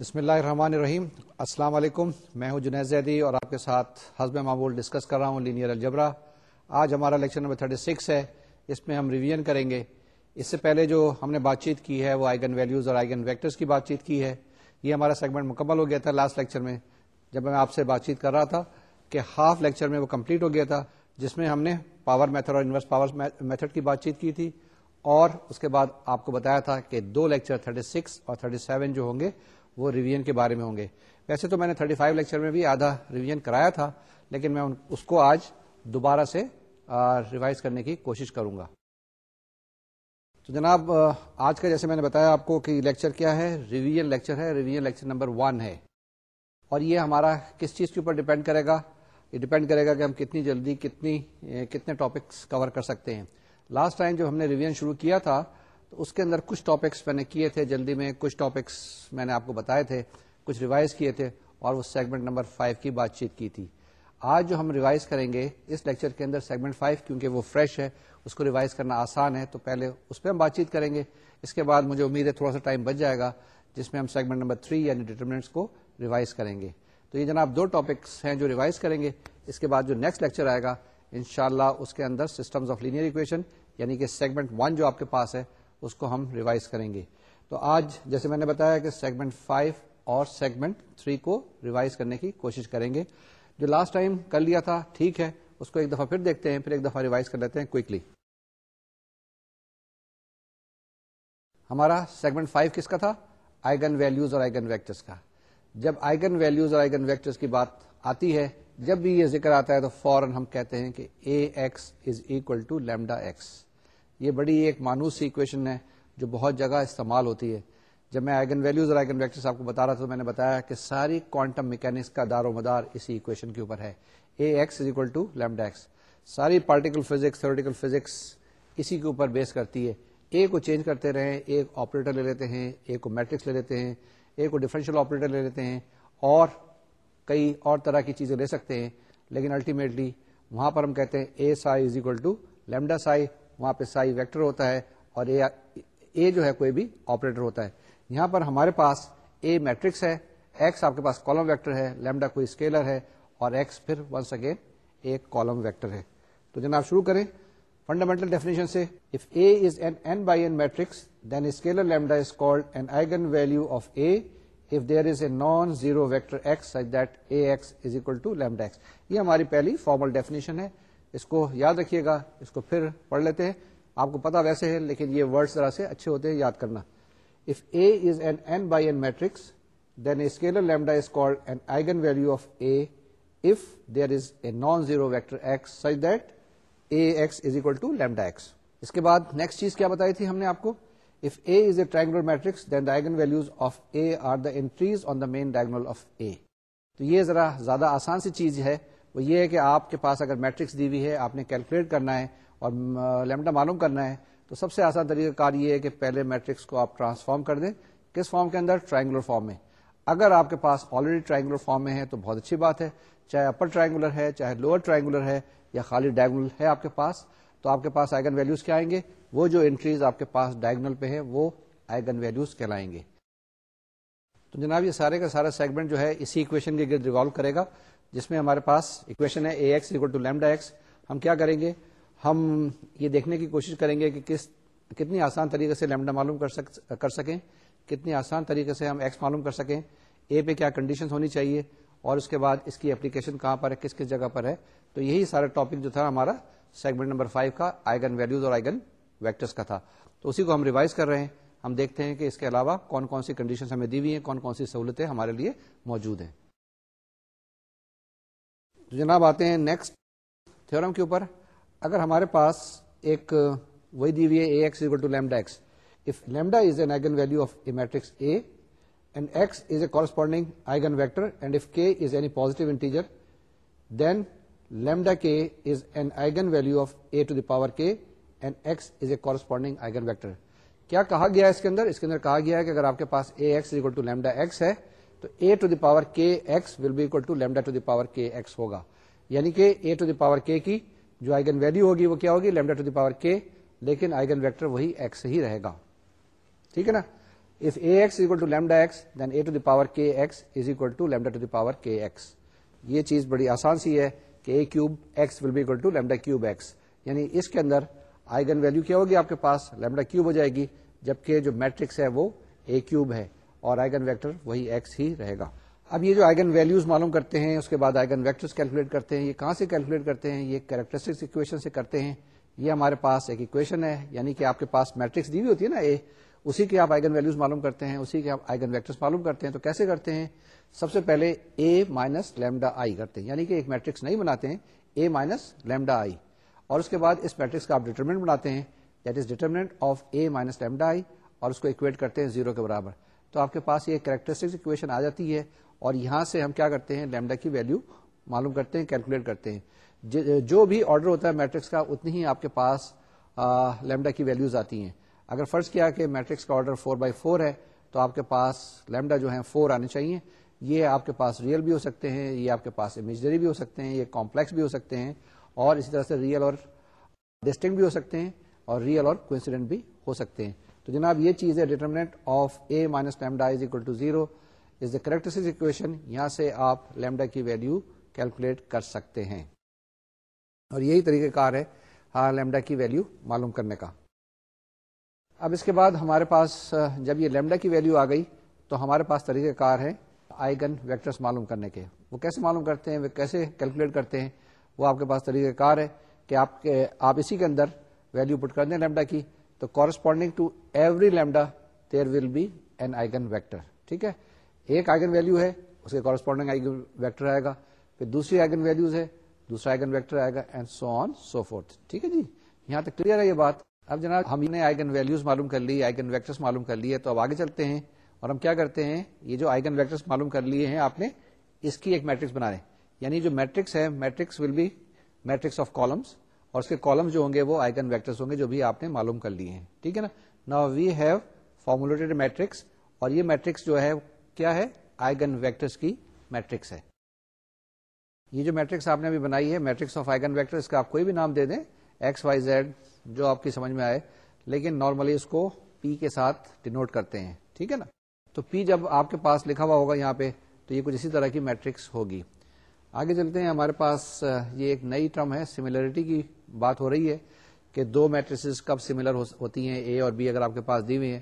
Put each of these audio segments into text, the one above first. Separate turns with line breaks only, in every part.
بسم اللہ الرحمن الرحیم۔ السلام علیکم۔ میں ہوں جنید زیدی اور آپ کے ساتھ حزب معمول ڈسکس کر رہا ہوں لینئر الجبرا۔ آج ہمارا لیکچر نمبر 36 ہے۔ اس میں ہم ریویژن کریں گے۔ اس سے پہلے جو ہم نے بات چیت کی ہے وہ آئگن ویلیوز اور آئگن ویکٹرز کی بات چیت کی ہے۔ یہ ہمارا سیگمنٹ مکمل ہو گیا تھا لاسٹ لیکچر میں۔ جب میں آپ سے بات چیت کر رہا تھا کہ ہاف لیکچر میں وہ کمپلیٹ ہو گیا تھا، جس میں ہم نے پاور میتھڈ اور انورس پاور میتھڈ کی بات چیت کی تھی۔ اور اس کے بعد آپ کو بتایا تھا کہ دو لیکچر 36 اور 37 جو ہوں گے وہ ریویژن کے بارے میں ہوں گے۔ ویسے تو میں نے 35 لیکچر میں بھی آدھا ریویژن کرایا تھا، لیکن میں اس کو آج دوبارہ سے ریوائز کرنے کی کوشش کروں گا۔ تو جناب آج کا جیسے میں نے بتایا آپ کو کہ لیکچر کیا ہے ریویژن لیکچر ہے ریویژن لیکچر نمبر ون ہے۔ اور یہ ہمارا کس چیز کے اوپر ڈیپینڈ کرے گا؟ یہ ڈیپینڈ کرے گا کہ ہم کتنی جلدی کتنی کتنے ٹاپکس کور کر سکتے ہیں۔ لاسٹ ٹائم جو ہم نے ریویژن شروع کیا تھا تو اس کے اندر کچھ ٹاپکس میں نے کیے تھے، جلدی میں کچھ ٹاپکس میں نے آپ کو بتائے تھے، کچھ ریوائز کیے تھے اور وہ سیگمنٹ نمبر فائیو کی بات چیت کی تھی۔ آج جو ہم ریوائز کریں گے، اس لیکچر کے اندر سیگمنٹ فائیو کیونکہ وہ فریش ہے، اس کو ریوائز کرنا آسان ہے، تو پہلے اس پہ ہم بات چیت کریں گے۔ اس کے بعد مجھے امید ہے تھوڑا سا ٹائم بچ جائے گا، جس میں ہم سیگمنٹ نمبر تھری یعنی ڈیٹرمنٹس کو ریوائز کریں گے۔ تو یہ جناب دو ٹاپکس ہیں جو ریوائز کریں گے۔ اس کے بعد جو نیکسٹ لیکچر آئے گا، انشاءاللہ اس کے اندر سسٹمز آف لینئر اکویشن یعنی کہ سیگمنٹ ون جو آپ کے پاس ہے اس کو ہم ریوائز کریں گے۔ تو آج جیسے میں نے بتایا کہ سیگمنٹ فائیو اور سیگمنٹ تھری کو ریوائز کرنے کی کوشش کریں گے۔ جو لاسٹ ٹائم کر لیا تھا، ٹھیک ہے، اس کو ایک دفعہ پھر دیکھتے ہیں، پھر ایک دفعہ ریوائز کر لیتے ہیں کوئکلی ہمارا سیگمنٹ فائیو کس کا تھا؟ آئگن ویلوز اور آئگن ویکٹرس کا۔ جب آئگن ویلوز اور آئگن ویکٹرس کی بات آتی ہے، جب بھی یہ ذکر آتا ہے تو فوراً ہم کہتے ہیں کہ A x is equal to lambda x یہ بڑی ایک مانوس سی اکویشن ہے جو بہت جگہ استعمال ہوتی ہے۔ جب میں آئگن ویلوز اور آئگن ویکٹرس آپ کو بتا رہا تھا تو میں نے بتایا کہ ساری کوانٹم میکینکس کا دار و مدار اسی اکویشن کے اوپر ہے۔ A x is equal to lambda x ساری پارٹیکل فزکس تھوریٹیکل فزکس اسی کے اوپر بیس کرتی ہے۔ اے کو چینج کرتے رہیں ایک آپریٹر لے لیتے ہیں ایک کو میٹرکس لے لیتے ہیں ایک کو ڈیفرنشیل آپریٹر لے لیتے ہیں اور کئی اور طرح کی چیزیں لے سکتے ہیں۔ لیکن الٹیمیٹلی وہاں پر ہم کہتے ہیں A psi is equal to lambda psi وہاں پہ سائی ویکٹر ہوتا ہے اور اے اے جو ہے کوئی بھی آپریٹر ہوتا ہے۔ یہاں پر ہمارے پاس اے میٹرکس ہے، ایکس آپ کے پاس کالم ویکٹر ہے، لیمڈا کوئی اسکیلر ہے اور ایکس پھر ونس اگین ایک کالم ویکٹر ہے۔ تو جناب شروع کریں۔ فنڈامنٹل ڈیفینیشن سے if A is an n by n matrix then scalar lambda is called an eigenvalue of A if there is a non zero vector x that A x is equal to lambda x یہ ہماری پہلی formal definition ہے۔ اس کو یاد رکھیے گا، اس کو پھر پڑھ لیتے ہیں۔ آپ کو پتا ویسے ہے، لیکن یہ ورڈ ذرا سے اچھے ہوتے ہیں، یاد کرنا۔ If A is an n by n matrix then a scalar lambda is called an eigenvalue of A if there is a non zero vector x such that A x is equal to lambda x اس کے بعد next چیز کیا بتائی تھی ہم نے آپ کو؟ If A is a triangular matrix then the eigenvalues of A are the entries on the main diagonal of A تو یہ ذرا زیادہ آسان سی چیز ہے۔ وہ یہ ہے کہ آپ کے پاس اگر میٹرکس دی ہوئی ہے، آپ نے کیلکولیٹ کرنا ہے اور لیمڈا معلوم کرنا ہے، تو سب سے آسان طریقہ کار یہ ہے کہ پہلے میٹرکس کو آپ ٹرانسفارم کر دیں۔ کس فارم کے اندر؟ ٹرائنگولر فارم میں۔ اگر آپ کے پاس آلریڈی ٹرائنگولر فارم میں ہے تو بہت اچھی بات ہے۔ چاہے اپر ٹرائنگولر ہے، چاہے لوور ٹرائنگولر ہے یا خالی ڈائگنل ہے آپ کے پاس، تو آپ کے پاس آئگن ویلوز کیا آئیں گے؟ وہ جو انٹریز آپ کے پاس ڈائگنل پہ ہے وہ آئگن ویلوز کہلائیں گے۔ تو جناب یہ سارے کا سارا سیگمنٹ جو ہے اسی اکویشن کے گرد ریوالو کرے گا۔ جس میں ہمارے پاس اکویشن ہے A x equal to lambda x ہم کیا کریں گے؟ ہم یہ دیکھنے کی کوشش کریں گے کہ کس کتنی آسان طریقے سے لیمڈا معلوم کر سک کر سکیں، کتنی آسان طریقے سے ہم ایکس معلوم کر سکیں اے پہ کیا کنڈیشن ہونی چاہیے اور اس کے بعد اس کی اپلیکیشن کہاں پر ہے، کس کس جگہ پر ہے۔ تو یہی سارا ٹاپک جو تھا ہمارا سیگمنٹ نمبر فائیو کا آئگن ویلوز اور آئگن ویکٹرس کا تھا۔ تو اسی کو ہم ریوائز کر رہے ہیں۔ ہم دیکھتے ہیں کہ اس کے علاوہ کون کون سی کنڈیشن ہمیں دی ہوئی ہیں، کون کون سی سہولتیں ہمارے لیے موجود ہیں۔ تو جناب آتے ہیں نیکسٹ تھورم کے اوپر۔ اگر ہمارے پاس ایک وہی دی ہوئی ہے A x to lambda x if lambda is an eigenvalue of a matrix A and x is a corresponding eigenvector and if k is any positive integer then lambda k is an eigenvalue of A to the power k and x is a corresponding eigenvector کیا کہا گیا ہے اس کے اندر؟ اس کے اندر کہا گیا ہے کہ اگر آپ کے پاس A x equal to lambda x ہے تو A to the power k x will be equal to lambda to the power k x ہوگا۔ یعنی کہ اے ٹو دی پاور کے کی جو آئگن ویلو ہوگی وہ کیا ہوگی؟ Lambda to the power k لیکن آئگن ویکٹر وہی ایکس ہی رہے گا۔ ٹھیک ہے نا؟ If ax is equal to lambda x, then a to the power kx is equal to lambda to the power kx. یہ چیز بڑی آسان سی ہے کہ A cube x will be equal to lambda cube x یعنی اس کے اندر آئگن ویلو کیا ہوگی آپ کے پاس؟ لیمڈا کیوب ہو جائے گی جبکہ جو میٹرکس ہے وہ اے کیوب ہے۔ اور آئگن ویکٹر وہی ایکس ہی رہے گا۔ اب یہ جو آئگن ویلوز معلوم کرتے ہیں، اس کے بعد آئگن ویکٹر کیلکولیٹ کرتے ہیں، یہ کہاں سے کیلکولیٹ کرتے ہیں؟ یہ کیریکٹرسٹکس اکویشن سے کرتے ہیں۔ یہ ہمارے پاس ایک اکویشن ہے یعنی کہ آپ کے پاس میٹرکس دی ہوئی ہوتی ہے نا اے اسی کے آپ آئگن ویلوز معلوم کرتے ہیں، اسی کے آپ آئگن ویکٹرس معلوم کرتے ہیں۔ تو کیسے کرتے ہیں؟ سب سے پہلے اے مائنس لیمڈا آئی کرتے ہیں۔ یعنی کہ ایک میٹرکس نہیں بناتے ہیں اے مائنس لیمڈا آئی اور اس کے بعد اس میٹرکس کا آپ ڈیٹرمنٹ بناتے ہیں that is determinant of A minus lambda I اور اس کو اکویٹ کرتے ہیں زیرو کے برابر۔ تو آپ کے پاس یہ کریکٹرسٹک اکویشن آ جاتی ہے اور یہاں سے ہم کیا کرتے ہیں لیمڈا کی ویلو معلوم کرتے ہیں کیلکولیٹ کرتے ہیں۔ جو بھی آرڈر ہوتا ہے میٹرکس کا، اتنی ہی آپ کے پاس لیمڈا کی ویلوز آتی ہیں۔ اگر فرض کیا کہ میٹرکس کا آرڈر فور بائی فور ہے، تو آپ کے پاس لیمڈا جو ہے فور آنے چاہیے۔ یہ آپ کے پاس ریئل بھی ہو سکتے ہیں، یہ آپ کے پاس امیجنری بھی ہو سکتے ہیں، یہ کمپلیکس بھی ہو سکتے ہیں۔ اور اسی طرح سے ریئل اور ڈسٹنگ بھی ہو سکتے ہیں اور ریئل اور کوئنسیڈنٹ بھی ہو سکتے ہیں۔ تو جناب یہ چیز ہے determinant of A minus lambda is equal to zero is the correct equation یہاں سے آپ لیمڈا کی ویلو کیلکولیٹ کر سکتے ہیں۔ اور یہی طریقہ کار ہے ہاں لیمڈا کی ویلو معلوم کرنے کا۔ اب اس کے بعد ہمارے پاس، جب یہ لیمڈا کی ویلو آ گئی تو ہمارے پاس طریقہ کار ہے آئیگن ویکٹرس معلوم کرنے کے۔ وہ کیسے معلوم کرتے ہیں؟ وہ کیسے کیلکولیٹ کرتے ہیں؟ وہ آپ کے پاس طریقہ کار ہے کہ آپ کے، آپ اسی کے اندر ویلو پٹ کر دیں لیمڈا کی۔ تو corresponding to every lambda there will be an eigenvector ٹھیک ہے؟ ایک آئگن ویلو ہے، اس کے کورسپونڈنگ آئیگن ویکٹر آئے گا، پھر دوسری آئگن ویلوز ہے، دوسرا آئگن ویکٹر آئے گا and so on so fourth ٹھیک ہے جی؟ یہاں تک کلیئر ہے یہ بات؟ اب جناب، ہم نے آئگن ویلوز معلوم کر لی آئگن ویکٹرس معلوم کر لیے، تو اب آگے چلتے ہیں اور ہم کیا کرتے ہیں؟ یہ جو آئگن ویکٹرس معلوم کر لیے ہیں، آپ نے اس کی ایک میٹرکس بنا رہے یعنی جو میٹرکس ہے matrix will be matrix of columns اور اس کے کالمس جو ہوں گے وہ آئگن ویکٹرس ہوں گے جو بھی آپ نے معلوم کر لیے ہیں۔ ٹھیک ہے نا؟ نا وی ہیو فارمولیٹڈ میٹرکس اور یہ میٹرکس جو ہے کیا ہے؟ آئگن ویکٹرس کی میٹرکس ہے۔ یہ جو میٹرکس آپ نے ابھی بنائی ہے میٹرکس آف آئگن ویکٹر اس کا آپ کوئی بھی نام دے دیں ایکس وائی زیڈ جو آپ کی سمجھ میں آئے، لیکن نارملی اس کو پی کے ساتھ ڈینوٹ کرتے ہیں۔ ٹھیک ہے نا؟ تو پی جب آپ کے پاس لکھا ہوا ہوگا یہاں پہ، تو یہ کچھ اسی طرح کی میٹرکس ہوگی۔ آگے چلتے ہیں۔ ہمارے پاس یہ ایک نئی ٹرم ہے سملرٹی کی بات ہو رہی ہے کہ دو میٹرسز کب سملر ہوتی ہیں اے اور بی اگر آپ کے پاس دی ہوئی ہیں۔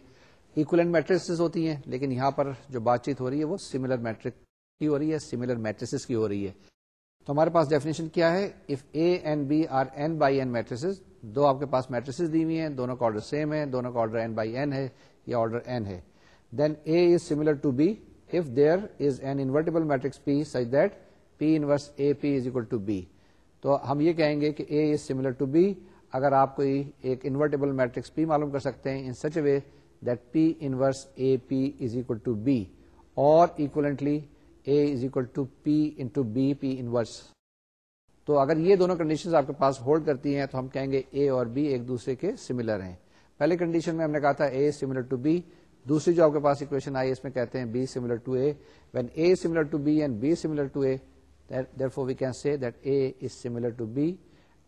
اکولنٹ میٹرسز ہوتی ہیں، لیکن یہاں پر جو بات چیت ہو رہی ہے وہ سملر میٹرک کی ہو رہی ہے سملر میٹرسز کی ہو رہی ہے۔ تو ہمارے پاس ڈیفینیشن کیا ہے؟ If A and B are n by n matrices دو آپ کے پاس میٹرسز دی ہوئی ہیں، دونوں کا آرڈر سیم ہے، دونوں کا آرڈر این بائی این ہے یا آرڈر این ہے۔ Then A is similar to B if there is an invertible matrix P such that P inverse A P is equal to B تو ہم یہ کہیں گے کہ A is similar to B اگر آپ کوئی ایک انورٹیبل میٹرکس پی معلوم کر سکتے ہیں in such a way that P inverse A P is equal to B اور equivalently A is equal to P into B P inverse تو اگر یہ دونوں کنڈیشن آپ کے پاس ہولڈ کرتی ہیں تو ہم کہیں گے اے اور بی ایک دوسرے کے سملر ہیں. پہلے کنڈیشن میں ہم نے کہا تھا اے سملر ٹو بی دوسری جو آپ کے پاس اکویشن آئی اس میں کہتے ہیں B similar to A when A similar to B and B similar to A therefore we can see that A is similar to B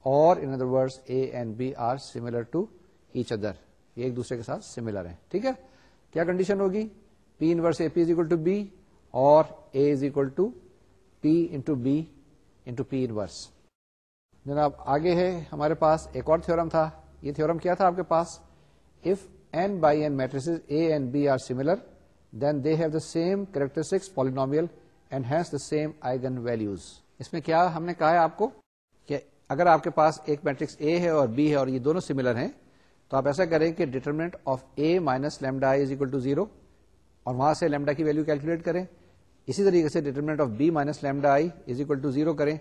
اور in other word A and B are similar to each other یہ ایک دوسرے کے ساتھ similar ہیں ٹھیک ہے کیا کنڈیشن ہوگی P inverse A P is equal to B اور A is equal to P into B into P inverse جناب آگے ہے ہمارے پاس ایک اور تھورم تھا یہ تھورم کیا تھا آپ کے پاس if n by n matrices A and B are similar, then they have the same characteristics polynomial and hence the same eigen values. اس میں کیا ہم نے کہا ہے آپ کو کہ اگر آپ کے پاس ایک میٹرکس اے ہے اور بی ہے اور یہ دونوں سملر ہیں، تو آپ ایسا کریں کہ determinant of A minus lambda is equal to zero اور وہاں سے لیمڈا کی ویلو کیلکولیٹ کریں۔ اسی طریقے سے determinant of B minus lambda I is equal to zero کریں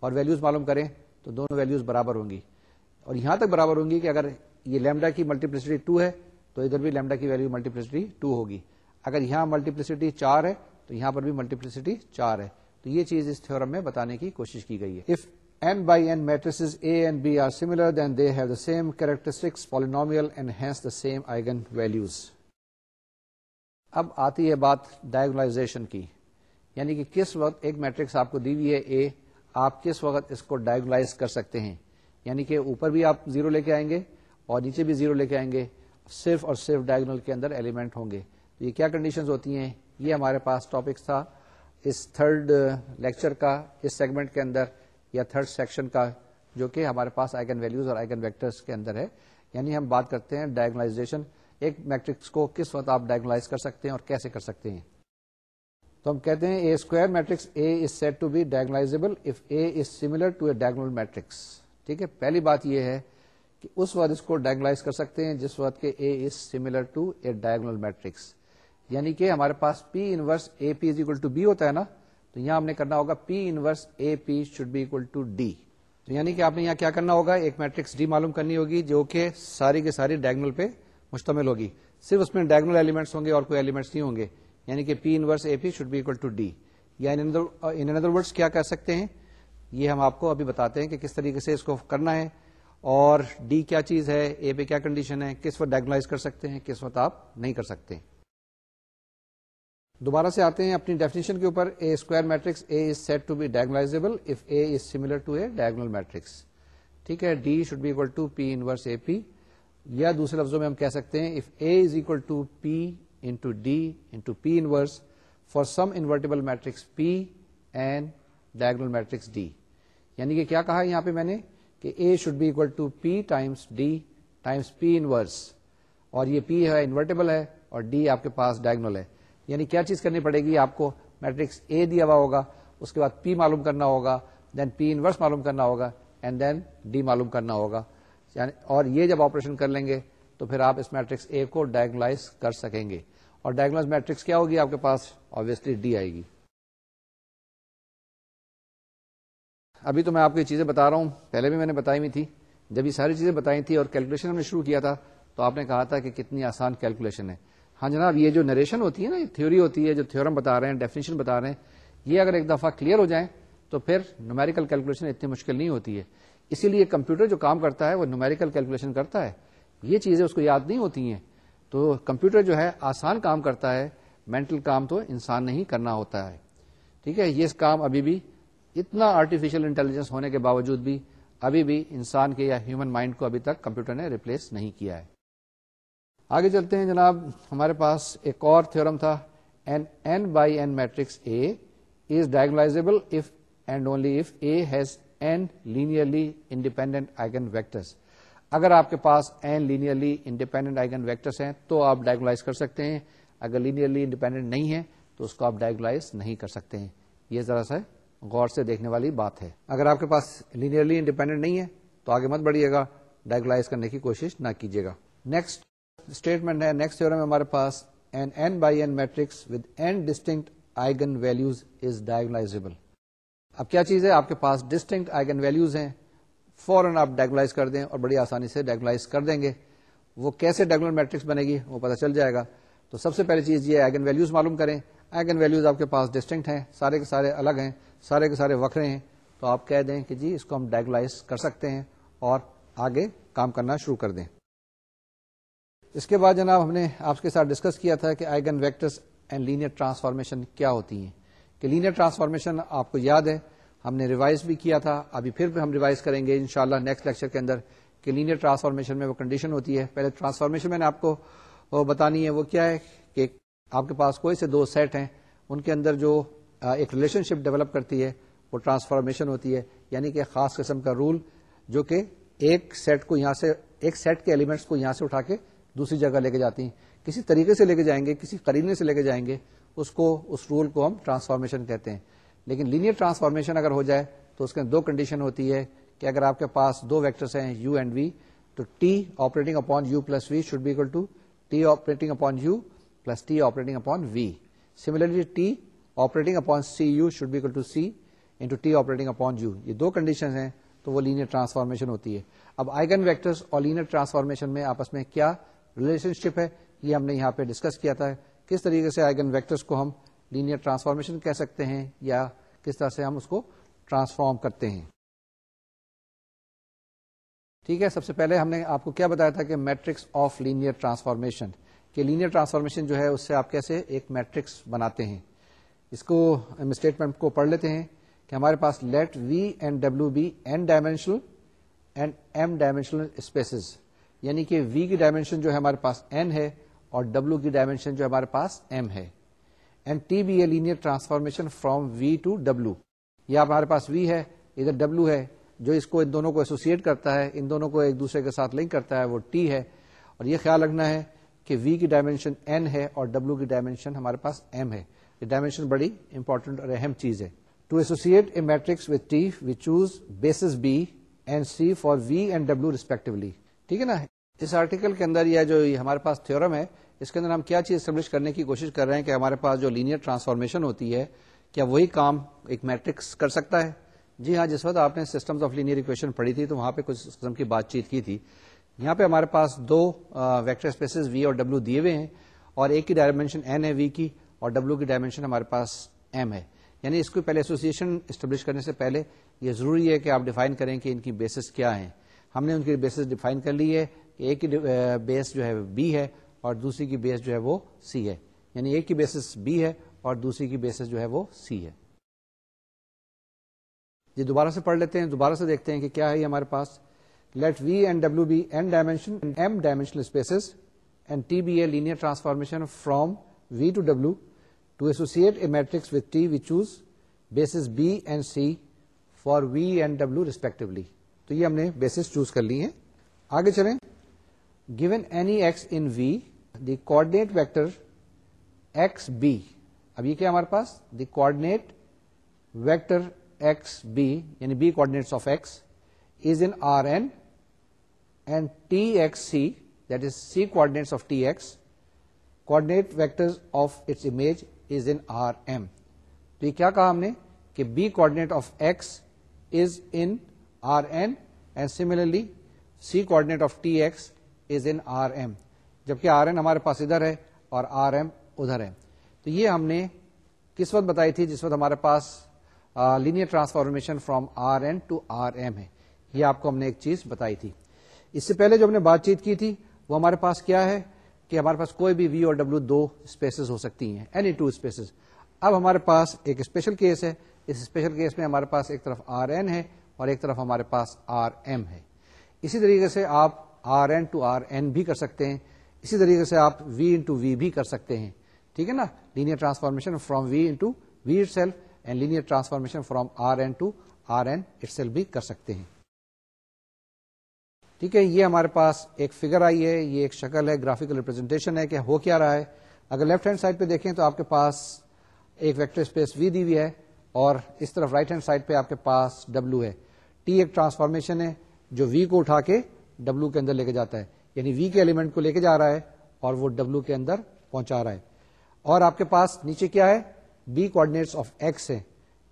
اور ویلوز معلوم کریں تو دونوں ویلوز برابر ہوں گی۔ اور یہاں تک برابر ہوں گی کہ اگر یہ لیمڈا کی ملٹیپلسٹی ٹو ہے تو ادھر بھی لیمڈا کی ویلو ملٹیپلسٹی ٹو ہوگی۔ اگر یہاں ملٹیپلسٹی چار ہے تو یہاں پر بھی ملٹیپلسٹی چار ہے۔ تو یہ چیز اس تھورم میں بتانے کی کوشش کی گئی ہے۔ If n by n matrices A and B are similar then they have the same characteristics polynomial and hence the same eigenvalues اب آتی ہے بات ڈائگنائزیشن کی۔ یعنی کہ کس وقت ایک میٹرکس آپ کو دی ہوئی ہے اے آپ کس وقت اس کو ڈائگنائز کر سکتے ہیں؟ یعنی کہ اوپر بھی آپ زیرو لے کے آئیں گے اور نیچے بھی زیرو لے کے آئیں گے۔ صرف اور صرف ڈائگنل کے اندر ایلیمنٹ ہوں گے۔ تو یہ کیا کنڈیشنز ہوتی ہیں؟ یہ ہمارے پاس ٹاپک تھا۔ اس تھرڈ لیکچر uh, کا، اس سیگمنٹ کے اندر یا تھرڈ سیکشن کا، جو کہ ہمارے پاس آئگن ویلوز اور آئگن ویکٹرس کے اندر ہے۔ یعنی ہم بات کرتے ہیں ڈائگنائزیشن ایک میٹرکس کو کس وقت آپ ڈائگنائز کر سکتے ہیں اور کیسے کر سکتے ہیں۔ تو ہم کہتے ہیں a square matrix A is said to be diagonalisable if A is similar to a diagonal matrix ٹھیک ہے؟ پہلی بات یہ ہے کہ اس وقت اس کو ڈائگنائز کر سکتے ہیں جس وقت کے A is similar to a diagonal matrix یعنی کہ ہمارے پاس P inverse A P is equal to B ہوتا ہے نا، تو یہاں ہم نے کرنا ہوگا P inverse A P should be equal to D تو یعنی کہ آپ نے یہاں کیا کرنا ہوگا؟ ایک میٹرکس ڈی معلوم کرنی ہوگی جو کہ ساری کے ساری ڈائگنل پہ مشتمل ہوگی۔ صرف اس میں ڈائگنل ایلیمنٹس ہوں گے اور کوئی ایلیمنٹس نہیں ہوں گے۔ یعنی کہ P inverse A P should be equal to D یا ان ادر ورڈس کیا کر سکتے ہیں؟ یہ ہم آپ کو ابھی بتاتے ہیں کہ کس طریقے سے اس کو کرنا ہے۔ اور ڈی کیا چیز ہے؟ اے پہ کیا کنڈیشن ہے؟ کس وقت ڈائگنائز کر سکتے ہیں؟ کس وقت آپ نہیں کر سکتے۔ دوبارہ سے آتے ہیں اپنی ڈیفینیشن کے اوپر a square matrix A is said to be diagonalisable if A is similar to a diagonal matrix ٹھیک ہے D should be equal to P inverse A P یا دوسرے لفظوں میں ہم کہہ سکتے ہیں if A is equal to P into D into P inverse for some invertible matrix P and diagonal matrix D یعنی کہ کیا کہا یہاں پہ میں نے؟ کہ A should be equal to P times D times P inverse اور یہ پی ہے انورٹیبل ہے، اور ڈی آپ کے پاس ڈائگنل ہے۔ یعنی کیا چیز کرنی پڑے گی؟ آپ کو میٹرکس اے دیا ہوا ہوگا، اس کے بعد پی معلوم کرنا ہوگا دین پی انورس معلوم کرنا ہوگا اینڈ دین ڈی معلوم کرنا ہوگا۔ یعنی اور یہ جب آپریشن کر لیں گے، تو پھر آپ اس میٹرکس اے کو ڈائگنلائز کر سکیں گے۔ اور ڈائگنوز میٹرکس کیا ہوگی آپ کے پاس؟ آبیسلی ڈی آئے گی ابھی تو میں آپ کو یہ چیزیں بتا رہا ہوں، پہلے بھی میں نے بتائی ہوئی تھی۔ جب یہ ساری چیزیں بتائی تھی اور کیلکولیشن ہم نے شروع کیا تھا، تو آپ نے کہا تھا کہ کتنی آسان کیلکولیشن ہے۔ ہاں جناب، یہ جو نریشن ہوتی ہے نا، یہ تھیوری ہوتی ہے، جو تھورم بتا رہے ہیں ڈیفینیشن بتا رہے ہیں، یہ اگر ایک دفعہ کلیئر ہو جائیں تو پھر نومیریکل کیلکولیشن اتنی مشکل نہیں ہوتی ہے۔ اسی لیے کمپیوٹر جو کام کرتا ہے، وہ نومیریکل کیلکولیشن کرتا ہے۔ یہ چیزیں اس کو یاد نہیں ہوتی ہیں۔ تو کمپیوٹر جو ہے، آسان کام کرتا ہے۔ مینٹل کام تو انسان نہیں کرنا ہوتا ہے۔ ٹھیک ہے؟ یہ کام ابھی بھی اتنا آرٹیفیشل انٹیلیجنس ہونے کے باوجود بھی ابھی بھی انسان کے یا ہیومن مائنڈ کو ابھی تک کمپیوٹر نے ریپلیس نہیں کیا ہے۔ آگے چلتے ہیں جناب، ہمارے پاس ایک اور تھورم تھا، an n by n matrix A is diagonalisable if and only if A has n linearly independent eigenvectors اگر آپ کے پاس n linearly independent eigenvectors ہیں تو آپ ڈائگنائز کر سکتے ہیں۔ اگر لینئرلی انڈیپینڈنٹ نہیں ہے تو اس کو آپ ڈائگنائز نہیں کر سکتے ہیں۔ یہ ذرا سا غور سے دیکھنے والی بات ہے۔ اگر آپ کے پاس لینئرلی انڈیپینڈنٹ نہیں ہے تو آگے مت بڑھیے گا ڈائگنائز کرنے کی کوشش نہ کیجیے گا۔ نیکسٹ۔ اسٹیٹمنٹ ہے نیکسٹ تھورم ہمارے پاس an n by n matrix with n distinct eigenvalues is diagonalisable اب کیا چیز ہے؟ آپ کے پاس ڈسٹنکٹ آئگن ویلوز ہیں فوراً آپ ڈائگنائز کر دیں اور بڑی آسانی سے ڈائگنائز کر دیں گے۔ وہ کیسے ڈائگنل میٹرکس بنے گی وہ پتہ چل جائے گا۔ تو سب سے پہلی چیز یہ آئگن ویلوز معلوم کریں۔ آئگن ویلوز آپ کے پاس ڈسٹنکٹ ہیں، سارے کے سارے الگ ہیں، سارے کے سارے وکھرے ہیں۔ تو آپ کہہ دیں کہ جی اس کو ہم ڈائگنائز کر سکتے ہیں اور آگے کام کرنا شروع کر دیں۔ اس کے بعد جناب ہم نے آپ کے ساتھ ڈسکس کیا تھا کہ eigenvectors and linear transformation کیا ہوتی ہیں۔ کہ لینئر ٹرانسفارمیشن آپ کو یاد ہے، ہم نے ریوائز بھی کیا تھا، ابھی پھر بھی ہم ریوائز کریں گے انشاءاللہ نیکسٹ لیکچر کے اندر کہ لینئر ٹرانسفارمیشن میں وہ کنڈیشن ہوتی ہے۔ پہلے ٹرانسفارمیشن میں نے آپ کو بتانی ہے، وہ کیا ہے کہ آپ کے پاس کوئی سے دو سیٹ ہیں، ان کے اندر جو ایک ریلیشن شپ ڈیولپ کرتی ہے، وہ ٹرانسفارمیشن ہوتی ہے۔ یعنی کہ خاص قسم کا رول جو کہ ایک سیٹ کو یہاں سے، ایک سیٹ کے ایلیمنٹس کو یہاں سے اٹھا کے دوسری جگہ لے کے جاتی ہیں۔ کسی طریقے سے لے کے جائیں گے، کسی قرینے سے لے کے جائیں گے، اس کو، اس رول کو ہم ٹرانسفارمیشن کہتے ہیں۔ لیکن لینئر ٹرانسفارمیشن اگر ہو جائے تو اس کے دو کنڈیشن ہوتی ہے کہ اگر آپ کے پاس دو ویکٹرس ہیں یو اینڈ وی تو T operating upon u plus v should be equal to T operating upon u plus T operating upon v similarly T operating upon c u should be equal to c into T operating upon u یہ دو condition ہیں تو وہ linear transformation ہوتی ہے۔ اب eigen vectors اور linear transformation میں آپس میں کیا ریلیشن شپ ہے، یہ ہم نے یہاں پہ ڈسکس کیا تھا کس طریقے سے آئگن ویکٹرس کو ہم لینئر ٹرانسفارمیشن کہہ سکتے ہیں یا کس طرح سے ہم اس کو ٹرانسفارم کرتے ہیں۔ ٹھیک ہے، سب سے پہلے ہم نے آپ کو کیا بتایا تھا کہ میٹرکس آف لینئر ٹرانسفارمیشن کہ لینئر ٹرانسفارمیشن جو ہے اس سے آپ کیسے ایک میٹرکس بناتے ہیں۔ اس کو ہم اسٹیٹمنٹ کو پڑھ لیتے ہیں کہ ہمارے پاس let V and W be n dimensional and m dimensional spaces یعنی کہ وی کی ڈائمینشن جو ہے ہمارے پاس این ہے اور ڈبلو کی ڈائمینشن جو ہمارے پاس ایم ہے. And T be a linear transformation from V to W یہ ہمارے پاس وی ہے، ادھر ڈبلو ہے، جو اس کو ان دونوں کو ایسوسیٹ کرتا ہے، ان دونوں کو ایک دوسرے کے ساتھ لنک کرتا ہے، وہ ٹی ہے. اور یہ خیال رکھنا ہے کہ وی کی ڈائمینشن این ہے اور ڈبلو کی ڈائمینشن ہمارے پاس ایم ہے. یہ ڈائمینشن بڑی امپورٹنٹ اور اہم چیز ہے. To associate a matrix with T V choose bases B and C for V and W respectively ٹھیک ہے نا؟ اس آرٹیکل کے اندر یا جو ہمارے پاس تھورم ہے، اس کے اندر ہم کیا چیز اسٹیبلش کرنے کی کوشش کر رہے ہیں کہ ہمارے پاس جو لینئر ٹرانسفارمیشن ہوتی ہے، کیا وہی کام ایک میٹرکس کر سکتا ہے؟ جی ہاں جس وقت آپ نے سسٹمز آف لینئر اکویشن پڑھی تھی، تو وہاں پہ کچھ قسم کی بات چیت کی تھی۔ یہاں پہ ہمارے پاس دو ویکٹر اسپیسیز وی اور ڈبلو دیے ہوئے ہیں، اور ایک کی ڈائمینشن این ہے وی کی، اور ڈبلو کی ڈائمینشن ہمارے پاس ایم ہے۔ یعنی اس کو پہلے ایسوسیشن اسٹیبلش کرنے سے پہلے یہ ضروری ہے کہ آپ ڈیفائن کریں کہ ان کی بیسس کیا ہیں۔ ہم نے ان کی بیسس ڈیفائن کر لی ہے کہ ایک کی بیس جو ہے بی ہے اور دوسری کی بیس جو ہے وہ سی ہے۔ یعنی ایک کی بیسس بی ہے اور دوسری کی بیسس جو ہے وہ سی ہے۔ یہ دوبارہ سے پڑھ لیتے ہیں، دوبارہ سے دیکھتے ہیں کہ کیا ہے یہ ہمارے پاس۔ Let V and W be n dimension m dimensional spaces and T be a linear transformation from V to W to associate a matrix with T V choose bases B and C for V and W respectively تو یہ ہم نے basis choose کر لی ہیں۔ آگے چلیں۔ Given any x in V the coordinate vector x B اب یہ کیا ہمارے پاس؟ The coordinate vector x B یعنی B coordinates of x is in R n and T x C that is C coordinates of T x coordinate vector of its image is in R m تو یہ کیا کہا ہم نے؟ کہ B coordinate of x is in R n and similarly C coordinate of T X is in R M جبکہ R N ہمارے پاس ادھر ہے اور آر ایم ادھر ہے۔ تو یہ ہم نے کس وقت بتائی تھی جس وقت ہمارے پاس linear transformation from R N to R M ہے؟ یہ آپ کو ہم نے ایک چیز بتائی تھی۔ اس سے پہلے جو ہم نے بات چیت کی تھی، وہ ہمارے پاس کیا ہے کہ ہمارے پاس کوئی بھی وی اور ڈبلو دو اسپیسیز ہو سکتی ہیں اینی ٹو اسپیسیز اب ہمارے پاس ایک اسپیشل کیس ہے۔ اس اسپیشل کیس میں ہمارے پاس ایک طرف آر این ہے اور ایک طرف ہمارے پاس آر ایم ہے۔ اسی طریقے سے آپ R N to R N بھی کر سکتے ہیں۔ اسی طریقے سے آپ وی انٹو وی بھی کر سکتے ہیں۔ ٹھیک ہے نا؟ Linear transformation from V into V itself and linear transformation from R N to R N itself بھی کر سکتے ہیں۔ ٹھیک ہے، یہ ہمارے پاس ایک فگر آئی ہے۔ یہ ایک شکل ہے گرافیکل ریپرزینٹیشن ہے کہ ہو کیا رہا ہے۔ اگر لیفٹ ہینڈ سائڈ پہ دیکھیں تو آپ کے پاس ایک ویکٹر اسپیس وی دی ہوئی ہے اور اس طرف رائٹ ہینڈ سائڈ پہ آپ کے پاس ڈبلو ہے۔ ٹی ایک ٹرانسفارمیشن ہے جو وی کو اٹھا کے ڈبلو کے اندر لے کے جاتا ہے۔ یعنی وی کے ایلیمنٹ کو لے کے جا رہا ہے اور وہ ڈبلو کے اندر پہنچا رہا ہے۔ اور آپ کے پاس نیچے کیا ہے؟ بی کوڈینےٹس آف ایکس ہے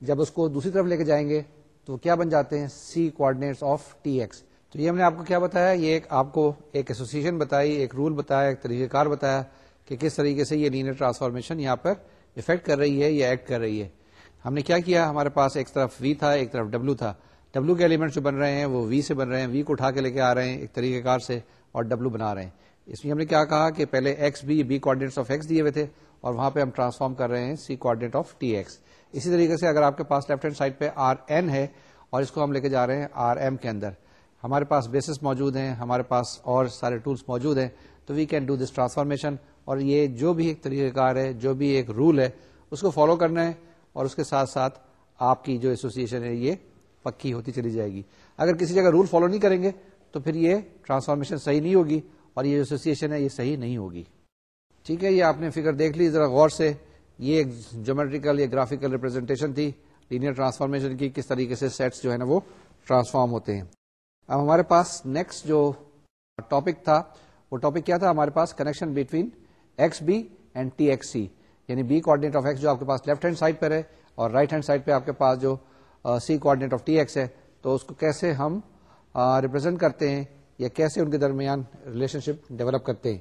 جب اس کو دوسری طرف لے کے جائیں گے تو کیا بن جاتے ہیں؟ C coordinates of T X تو یہ ہم نے آپ کو کیا بتایا؟ یہ ایک آپ کو ایک ایسوسیشن بتائی، ایک رول بتایا، ایک طریقہ کار بتایا کہ کس طریقے سے یہ لینئر ٹرانسفارمیشن یہاں پر افیکٹ کر رہی ہے یا ایکٹ کر رہی ہے۔ ہم نے کیا کیا؟ ہمارے پاس ایک طرف وی تھا، ایک طرف ڈبلو تھا۔ ڈبلو کے ایلیمنٹ جو بن رہے ہیں، وہ وی سے بن رہے ہیں وی کو اٹھا کے لے کے آ رہے ہیں ایک طریقہ کار سے اور ڈبلو بنا رہے ہیں۔ اس میں ہم نے کیا کہا کہ پہلے X B B coordinates of X دیے ہوئے تھے اور وہاں پہ ہم ٹرانسفارم کر رہے ہیں C coordinate of T X اسی طریقے سے اگر آپ کے پاس لیفٹ ہینڈ سائڈ پہ آر این ہے اور اس کو ہم لے کے جا رہے ہیں آر ایم کے اندر۔ ہمارے پاس بیسس موجود ہیں، ہمارے پاس اور سارے ٹولس موجود ہیں، تو we can do this transformation اور یہ جو بھی ایک طریقہ کار ہے، جو بھی ایک رول ہے، اس کو فالو کرنا ہے اور اس کے ساتھ ساتھ آپ کی جو ایسوسیشن ہے، یہ پکی ہوتی چلی جائے گی۔ اگر کسی جگہ رول فالو نہیں کریں گے، تو پھر یہ ٹرانسفارمیشن صحیح نہیں ہوگی اور یہ ایسوسیشن ہے، یہ صحیح نہیں ہوگی۔ ٹھیک ہے، یہ آپ نے فکر دیکھ لی، ذرا غور سے۔ یہ ایک جومیٹریکل یا گرافیکل ریپرزینٹیشن تھی لینئر ٹرانسفارمیشن کی کس طریقے سے سیٹس جو ہے نا وہ ٹرانسفارم ہوتے ہیں۔ اب ہمارے پاس نیکسٹ جو ٹاپک تھا، وہ ٹاپک کیا تھا؟ ہمارے پاس connection between X B and T X C یعنی بی کوڈینےٹ آف ایکس جو آپ کے پاس لیفٹ ہینڈ سائڈ پہ ہے اور رائٹ ہینڈ سائڈ پہ آپ کے پاس جو C coordinate of T X ہے، تو اس کو کیسے ہم ریپرزینٹ کرتے ہیں یا کیسے ان کے درمیان ریلیشن شپ ڈیولپ کرتے ہیں۔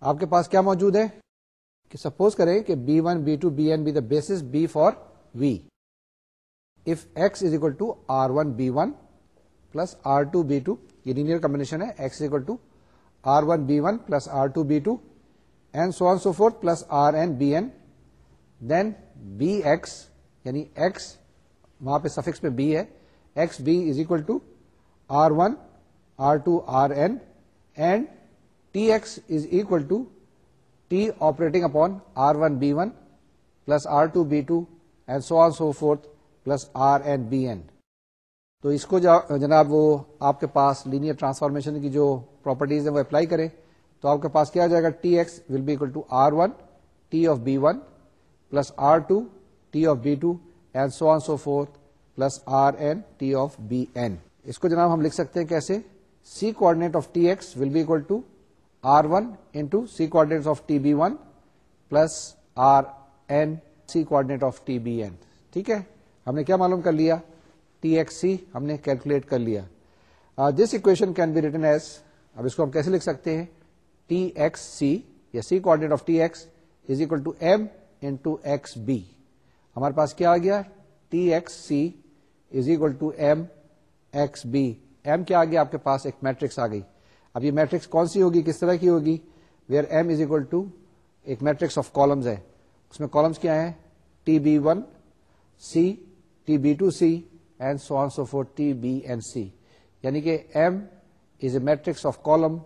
آپ کے پاس کیا موجود ہے؟ کہ سپوز کریں کہ B one B two B N be the base B for V if X is equal to R one B one plus R two B two یہ لینئر کمبنیشن ہے X equal to R one B one plus R two B two and so so forth plus R N B N then B X یعنی X وہاں پہ suffix میں B ہے. X B is equal to R one R two R N and T X is equal to T operating upon R one B one plus R two B two and so on so forth plus R N B N تو اس کو جناب وہ آپ کے پاس linear transformation کی جو properties ہیں وہ اپلائی کریں تو آپ کے پاس کیا جائے گا؟ T X will be equal to R one T of B one plus R two T of B two and so on so forth plus R N T of B N اس کو جناب ہم لکھ سکتے ہیں کیسے C coordinate of T X will be equal to R one into C coordinate of T B one plus R N C coordinate of T B N ٹھیک ہے؟ ہم نے کیا معلوم کر لیا؟ ٹی ایکس سی ہم نے کیلکولیٹ کر لیا. This equation can be written as اب اس کو ہم کیسے لکھ سکتے ہیں؟ ٹی ایکس سی یا C coordinate of T X is equal to M into X B ہمارے پاس کیا آ گیا T X C is equal to M X B M کیا آ گیا؟ آپ کے پاس ایک میٹرکس آ گئی۔ اب یہ میٹرکس کون سی ہوگی؟ کس طرح کی ہوگی؟ Where M is equal to ایک میٹرکس آف کالمز ہے۔ اس میں کالمس کیا ہے T B one C T B two C and so on so four T B and C یعنی کہ M is a matrix of column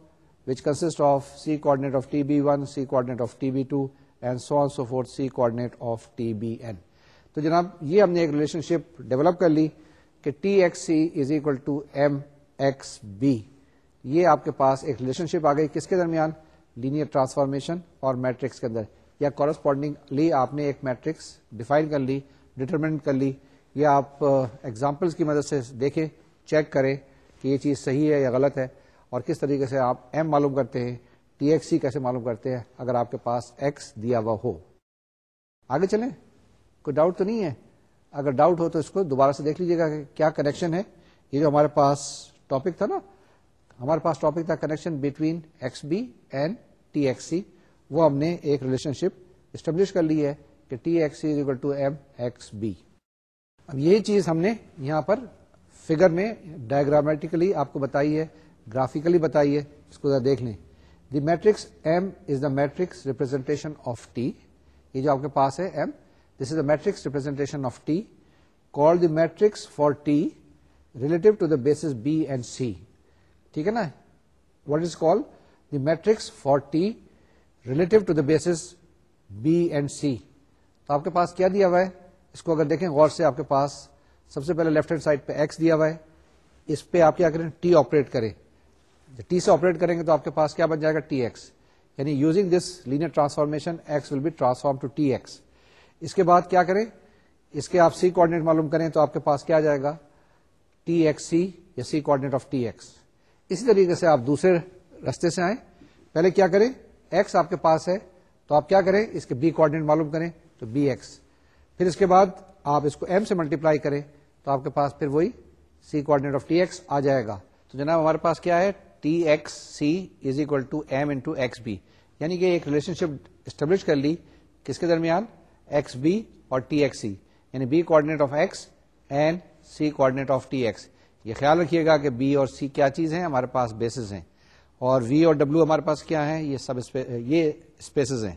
which consist of C coordinate of T B one C coordinate of T B two and so on so four C coordinate of T B N تو جناب یہ ہم نے ایک relation شپ develop کر لی کہ T X C is equal to M X B. یہ آپ کے پاس ایک ریلیشن شپ آ گئی۔ کس کے درمیان؟ لینئر ٹرانسفارمیشن اور میٹرکس کے اندر۔ یا کورسپونڈنگ آپ نے ایک میٹرکس ڈیفائن کر لی ڈیٹرمنٹ کر لی۔ یا آپ ایگزامپلس کی مدد سے دیکھیں، چیک کریں کہ یہ چیز صحیح ہے یا غلط ہے اور کس طریقے سے آپ ایم معلوم کرتے ہیں، ٹی ایکس سی کیسے معلوم کرتے ہیں اگر آپ کے پاس ایکس دیا ہوا ہو۔ آگے چلیں۔ کوئی ڈاؤٹ تو نہیں ہے۔ اگر ڈاؤٹ ہو تو اس کو دوبارہ سے دیکھ لیجیے گا کہ کیا کنیکشن ہے۔ یہ جو ہمارے پاس ٹاپک تھا نا، ہمارے پاس ٹاپک تھا connection between X B and T X C وہ ہم نے ایک ریلیشن شپ اسٹیبلش کر لی ہے کہ T X C equal to M X B اب یہی چیز ہم نے یہاں پر فگر میں ڈائگرامیٹیکلی آپ کو بتائی ہے گرافکلی بتائی ہے۔ اس کو ذرا دیکھ لیں۔ The matrix M is the matrix representation of T یہ جو آپ کے پاس ہے M this is the matrix representation of T call the matrix for T relative to the base B and C ٹھیک ہے نا what is call the matrix for T relative to the base B and C تو آپ کے پاس کیا دیا ہوا ہے اس کو اگر دیکھیں غور سے آپ کے پاس سب سے پہلے لیفٹ ہینڈ سائڈ پہ ایکس دیا ہوا ہے اس پہ آپ کیا کریں ٹی آپریٹ کریں جب ٹی سے آپریٹ کریں گے تو آپ کے پاس کیا بن جائے گا ٹی ایکس یعنی using this linear transformation X will be transform to T X اس کے بعد کیا کریں؟ اس کے آپ سی کوآڈینیٹ معلوم کریں تو آپ کے پاس کیا جائے گا؟ ٹی ایکس سی یا C coordinate of T X اسی طریقے سے آپ دوسرے رستے سے آئیں۔ پہلے کیا کریں؟ ایکس آپ کے پاس ہے تو آپ کیا کریں؟ اس کے بی کوآڈینیٹ معلوم کریں تو بی ایکس پھر اس کے بعد آپ اس کو ایم سے ملٹیپلائی کریں تو آپ کے پاس پھر وہی C coordinate of T X آ جائے گا۔ تو جناب ہمارے پاس کیا ہے؟ T X C is equal to M into X B یعنی کہ ایک ریلیشن شپ اسٹیبلش کر لی کس کے درمیان؟ ایکس بی اور ٹی ایکس سی یعنی B coordinate of X and C coordinate of T X یہ خیال رکھیے گا کہ بی اور سی کیا چیز ہے ہمارے پاس بیسز ہیں. اور وی اور ڈبلو ہمارے پاس کیا ہے یہ سب یہ اسپیسیز ہیں.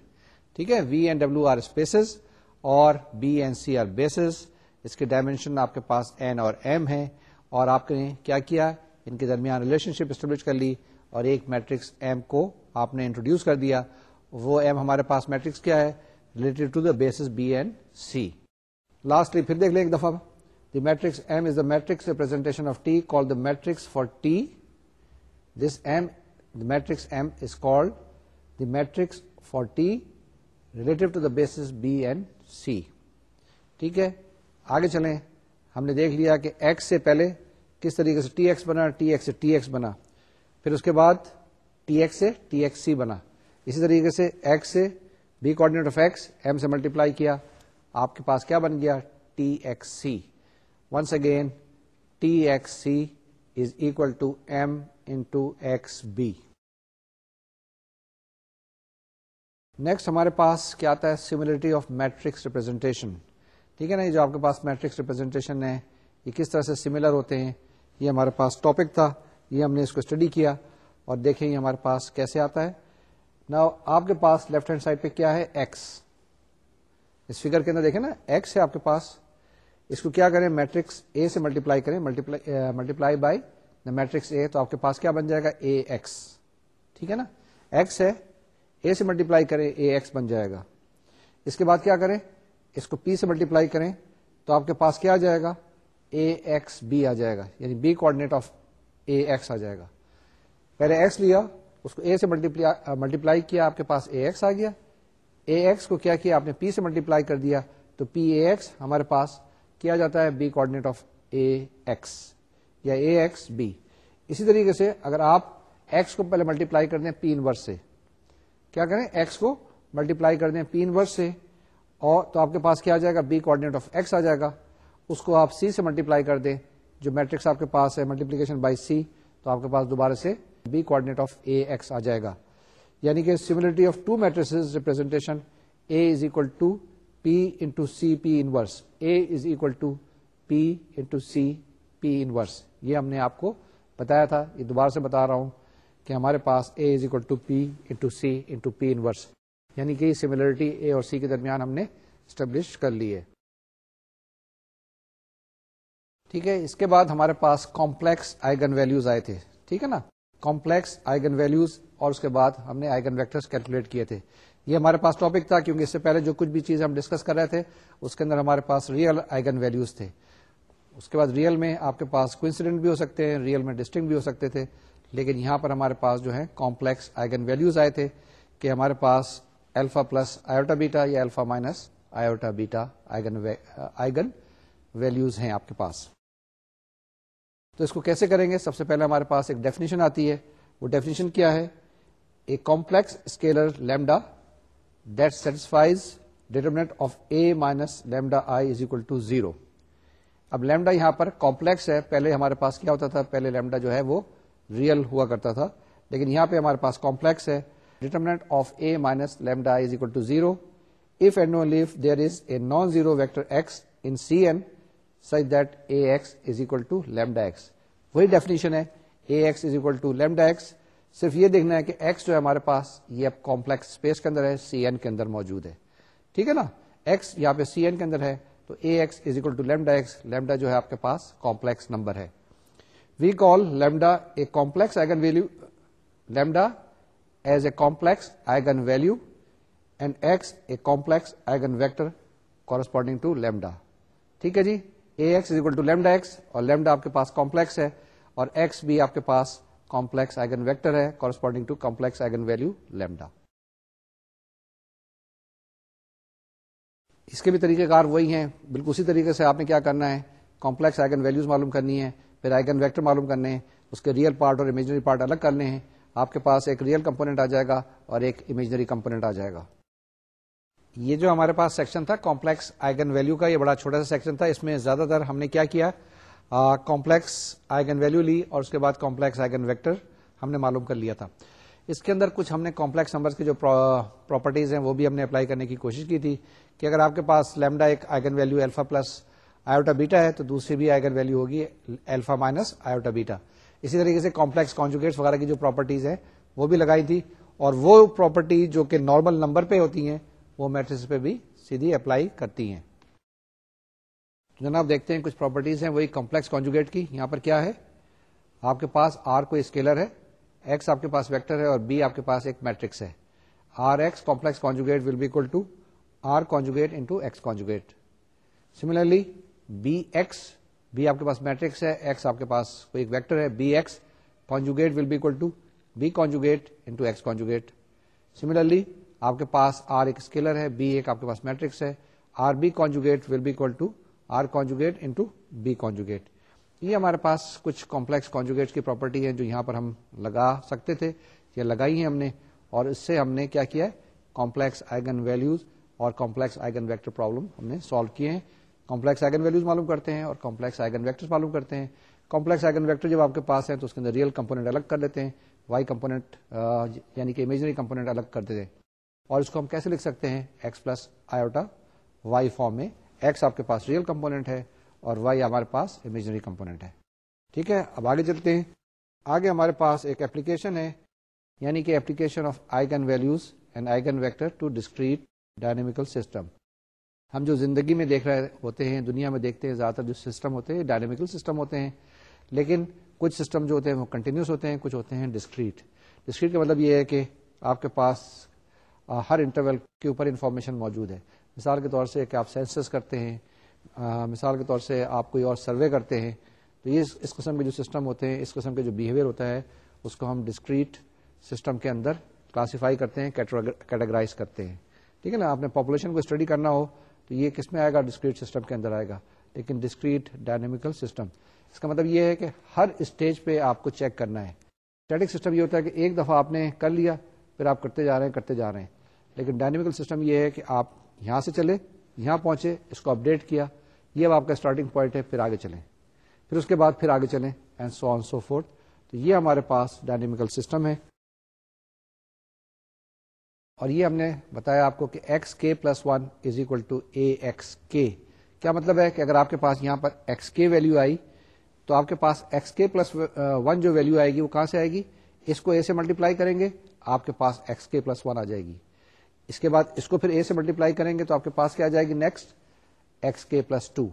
ٹھیک ہے؟ V and W are spaces اور B and C are bases اس کے ڈائمینشن آپ کے پاس این اور ایم ہے اور آپ نے کیا کیا؟ ان کے درمیان ریلیشن شپ اسٹیبلش کر لی اور ایک میٹرکس ایم کو آپ نے انٹروڈیوس کر دیا. وہ ایم ہمارے پاس میٹرکس کیا ہے؟ Related to the base B and C lastly پھر دیکھ لیں ایک دفعہ. The matrix M is the matrix representation of T call the matrix for T this M the matrix M is called the matrix for T relative to the base B and C ٹھیک ہے؟ آگے چلیں. ہم نے دیکھ لیا کہ x سے پہلے کس طریقے سے ٹی ایکس بنا ٹی ایکس سے ٹی ایکس بنا. پھر اس کے بعد ٹی ایکس سے ٹی ایکس سی بنا. اسی طریقے سے ایکس سے B coordinate of X M سے ملٹیپلائی کیا، آپ کے پاس کیا بن گیا؟ T X C once again T X C is equal to M into X B next ہمارے پاس کیا آتا ہے؟ سیملرٹی آف میٹرکس ریپرزینٹیشن ٹھیک ہے نا؟ یہ جو آپ کے پاس میٹرکس ریپرزینٹیشن ہے، یہ کس طرح سے سملر ہوتے ہیں؟ یہ ہمارے پاس ٹاپک تھا، یہ ہم نے اس کو اسٹڈی کیا اور دیکھیں یہ ہمارے پاس کیسے آتا ہے؟ نا آپ کے پاس لیفٹ ہینڈ سائڈ پہ کیا ہے? ایکس اس فگر کے اندر دیکھیں نا ایکس ہے آپ کے پاس. اس کو کیا کریں? میٹرکس اے سے ملٹیپلائی کریں. Multiply by the matrix A تو آپ کے پاس کیا بن جائے گا? اے ایکس ٹھیک ہے نا? ایکس ہے. اے سے ملٹیپلائی کریں اے ایکس بن جائے گا. اس کے بعد کیا کریں? اس کو پی سے ملٹیپلائی کریں، تو آپ کے پاس کیا آ جائے گا? اے ایکس بی آ جائے گا. یعنی B coordinate of A X آ جائے گا. پہلے ایکس لیا اس کو اے سے ملٹیپلائی uh, کیا، آپ کے پاس اے ایکس آ گیا. اے ایکس کو کیا کیا، آپ نے پی سے ملٹیپلائی کر دیا. تو پی اے ایکس ہمارے پاس کیا جاتا ہے؟ B coordinate of A X یا اے ایکس بی اسی طریقے سے اگر آپ ایکس کو پہلے ملٹیپلائی کر دیں پی انورس سے. کیا کریں؟ ایکس کو ملٹیپلائی کر دیں پی انورس سے اور تو آپ کے پاس کیا آ جائے گا؟ بی کوآڈینیٹ آف ایکس آ جائے گا. اس کو آپ سی سے ملٹیپلائی کر دیں. جو میٹرکس آپ کے پاس ہے ملٹیپلیکیشن بائی سی تو آپ کے پاس دوبارہ سے B coordinate of A X آ جائے گا۔ یعنی کہ similarity of two matrices representation A is equal to P into C P inverse A is equal to P into C P inverse یہ ہم نے آپ کو بتایا تھا۔ یہ دوبارہ سے بتا رہا ہوں کہ ہمارے پاس A is equal to P into C into P inverse یعنی کہ سملرٹی اے اور سی کے درمیان ہم نے اسٹیبلش کر لی ہے۔ ٹھیک ہے؟ اس کے بعد ہمارے پاس کمپلیکس آئیگن ویلوز آئے تھے۔ ٹھیک ہے نا؟ کمپلیکس آئیگن ویلوز اور اس کے بعد ہم نے آئیگن ویکٹرس کیلکولیٹ کیے تھے۔ یہ ہمارے پاس ٹاپک تھا کیونکہ اس سے پہلے جو کچھ بھی چیز ہم ڈسکس کر رہے تھے، اس کے اندر ہمارے پاس ریئل آئیگن ویلوز تھے۔ اس کے بعد ریئل میں آپ کے پاس کوئنسیڈنٹ بھی ہو سکتے ہیں ریئل میں ڈسٹنگ بھی ہو سکتے تھے، لیکن یہاں پر ہمارے پاس جو ہے کمپلیکس آئیگن ویلوز آئے تھے کہ ہمارے پاس الفا پلس آئیوٹا بیٹا یا alpha minus iota beta eigen values ہیں آپ کے پاس۔ تو اس کو کیسے کریں گے؟ سب سے پہلے ہمارے پاس ایک ڈیفینیشن آتی ہے۔ وہ ڈیفینیشن کیا ہے؟ A complex scalar lambda that satisfies determinant of A minus lambda I is equal to zero اب لیمڈا یہاں پر کمپلیکس ہے۔ پہلے ہمارے پاس کیا ہوتا تھا؟ پہلے لیمڈا جو ہے وہ ریئل ہوا کرتا تھا۔ لیکن یہاں پہ ہمارے پاس کمپلیکس ہے۔ Determinant of A minus lambda I is equal to zero if and if there is a non zero vector X in C N such that A X is equal to lambda X وہی definition ہے. A X is equal to lambda X صرف یہ دیکھنا ہے کہ x جو ہے ہمارے پاس، یہ اب کمپلیکس اسپیس کے اندر ہے سی این کے اندر موجود ہے۔ ٹھیک ہے نا؟ ایکس یہاں پہ سی این کے اندر ہے، تو A X is equal to lambda X lambda جو ہے آپ کے پاس کمپلیکس نمبر ہے۔ We call lambda a complex eigen value lambda as a complex eigen value and X a complex eigen vector corresponding to lambda ٹھیک ہے جی؟ A X is equal to lambda X اور lambda آپ کے پاس complex ہے اور x بھی آپ کے پاس کمپلیکس آئگن ویکٹر ہے corresponding to complex eigen value lambda اس کے بھی طریقہ کار وہی ہیں بالکل اسی طریقے سے آپ نے کیا کرنا ہے کمپلیکس آئگن ویلوز معلوم کرنی ہے پھر آئگن ویکٹر معلوم کرنے ہیں اس کے ریئل پارٹ اور امیجنری پارٹ الگ کرنے ہیں آپ کے پاس ایک ریئل کمپونیٹ آ جائے گا اور ایک امیجنری کمپونیٹ آ جائے گا یہ جو ہمارے پاس سیکشن تھا کمپلیکس آئگن ویلو کا، یہ بڑا چھوٹا سا سیکشن تھا، اس میں زیادہ تر ہم نے کیا کیا؟ کمپلیکس آئگن ویلو لی اور اس کے بعد کمپلیکس آئگن ویکٹر ہم نے معلوم کر لیا تھا۔ اس کے اندر کچھ ہم نے کمپلیکس نمبر کی جو پراپرٹیز ہیں وہ بھی ہم نے اپلائی کرنے کی کوشش کی تھی کہ اگر آپ کے پاس لیمڈا ایک eigen value alpha plus iota beta ہے تو دوسری بھی آئگن ویلو ہوگی الفا مائنس آئیوٹا بیٹا اسی طریقے سے کمپلیکس کانجوگیٹس وغیرہ کی جو پراپرٹیز ہیں وہ بھی لگائی تھی اور وہ پراپرٹی جو کہ نارمل نمبر پہ ہوتی ہیں وہ میٹرس پہ بھی سیدھی اپلائی کرتی ہیں۔ جناب دیکھتے ہیں کچھ پراپرٹیز ہیں، وہی کمپلیکس کانجوگیٹ کی۔ یہاں پر کیا ہے؟ آپ کے پاس آر کوئی اسکیلر ہے ایکس آپ کے پاس ویکٹر ہے اور بی آپ کے پاس ایک میٹرکس ہے۔ R X complex conjugate will be equal to R conjugate into X conjugate similarly B X B آپ کے پاس میٹرکس ہے ایکس آپ کے پاس کوئی ایک ویکٹر ہے۔ B X conjugate will be equal to B conjugate into X conjugate similarly آپ کے پاس آر ایک اسکیلر ہے بی ایک آپ کے پاس میٹرکس ہے R B conjugate will be equal to R conjugate into B conjugate یہ ہمارے پاس کچھ کمپلیکس کانجوگیٹ کی پراپرٹی ہے جو یہاں پر ہم لگا سکتے تھے، یا لگائی ہیں ہم نے، اور اس سے ہم نے کیا کیا ہے؟ کمپلیکس آئگن ویلوز اور کمپلیکس آئگن ویکٹر پرابلم ہم نے سالو کیے ہیں. کمپلیکس آئگن ویلوز معلوم کرتے ہیں اور کمپلیکس آئگن ویکٹر معلوم کرتے ہیں. کمپلیکس آئگن ویکٹر جب آپ کے پاس ہے تو اس کے اندر ریئل کمپونیٹ الگ کر لیتے ہیں. وائی کمپونیٹ یعنی کہ امیجنری کمپونیٹ الگ کر دیتے ہیں. اور اس کو ہم کیسے لکھ سکتے ہیں؟ X plus iota Y form میں. ایکس آپ کے پاس ریئل کمپونیٹ ہے اور وائی ہمارے پاس امیجنری کمپونیٹ ہے. ٹھیک ہے؟ اب آگے چلتے ہیں. آگے ہمارے پاس ایک ایپلیکیشن ہے یعنی کہ application of eigenvalues and eigenvector to discrete dynamical system ہم جو زندگی میں دیکھ رہے ہوتے ہیں، دنیا میں دیکھتے ہیں، زیادہ تر جو سسٹم ہوتے ہیں ڈائنمیکل سسٹم ہوتے ہیں. لیکن کچھ سسٹم جو ہوتے ہیں وہ کنٹینیوس ہوتے ہیں، کچھ ہوتے ہیں ڈسکریٹ ڈسکریٹ کا مطلب یہ ہے کہ آپ کے پاس ہر انٹرول کے اوپر انفارمیشن موجود ہے۔ مثال کے طور سے کہ آپ سینسس کرتے ہیں مثال کے طور سے آپ کوئی اور سروے کرتے ہیں، تو یہ اس قسم کے جو سسٹم ہوتے ہیں، اس قسم کے جو بیہیویئر ہوتا ہے، اس کو ہم ڈسکریٹ سسٹم کے اندر کلاسیفائی کرتے ہیں کیٹاگرائز کرتے ہیں۔ ٹھیک ہے نا؟ آپ نے پاپولیشن کو اسٹڈی کرنا ہو، تو یہ کس میں آئے گا؟ ڈسکریٹ سسٹم کے اندر آئے گا۔ لیکن ڈسکریٹ ڈائنمیکل سسٹم اس کا مطلب یہ ہے کہ ہر اسٹیج پہ آپ کو چیک کرنا ہے۔ اسٹیٹک سسٹم یہ ہوتا ہے کہ ایک دفعہ آپ نے کر لیا، پھر آپ کرتے جا رہے ہیں، کرتے جا رہے ہیں۔ لیکن ڈائنمیکل سسٹم یہ ہے کہ آپ یہاں سے چلے یہاں پہنچے، اس کو اپڈیٹ کیا، یہ اب آپ کا اسٹارٹنگ پوائنٹ ہے، پھر آگے چلیں۔ پھر اس کے بعد پھر آگے چلیں and so on so fourth تو یہ ہمارے پاس ڈائنمیکل سسٹم ہے۔ اور یہ ہم نے بتایا آپ کو کہ X K plus one is equal to A X K کیا مطلب ہے کہ اگر آپ کے پاس یہاں پر ایکس کے ویلو آئی، تو آپ کے پاس ایکس کے پلس ون جو ویلو آئے گی، وہ کہاں سے آئے گی؟ اس کو اے سے ملٹیپلائی کریں گے، آپ کے پاس ایکس کے پلس ون آ جائے گی۔ اس کے بعد اس کو پھر اے سے ملٹیپلائی کریں گے تو آپ کے پاس کیا آ جائے گی next X K plus two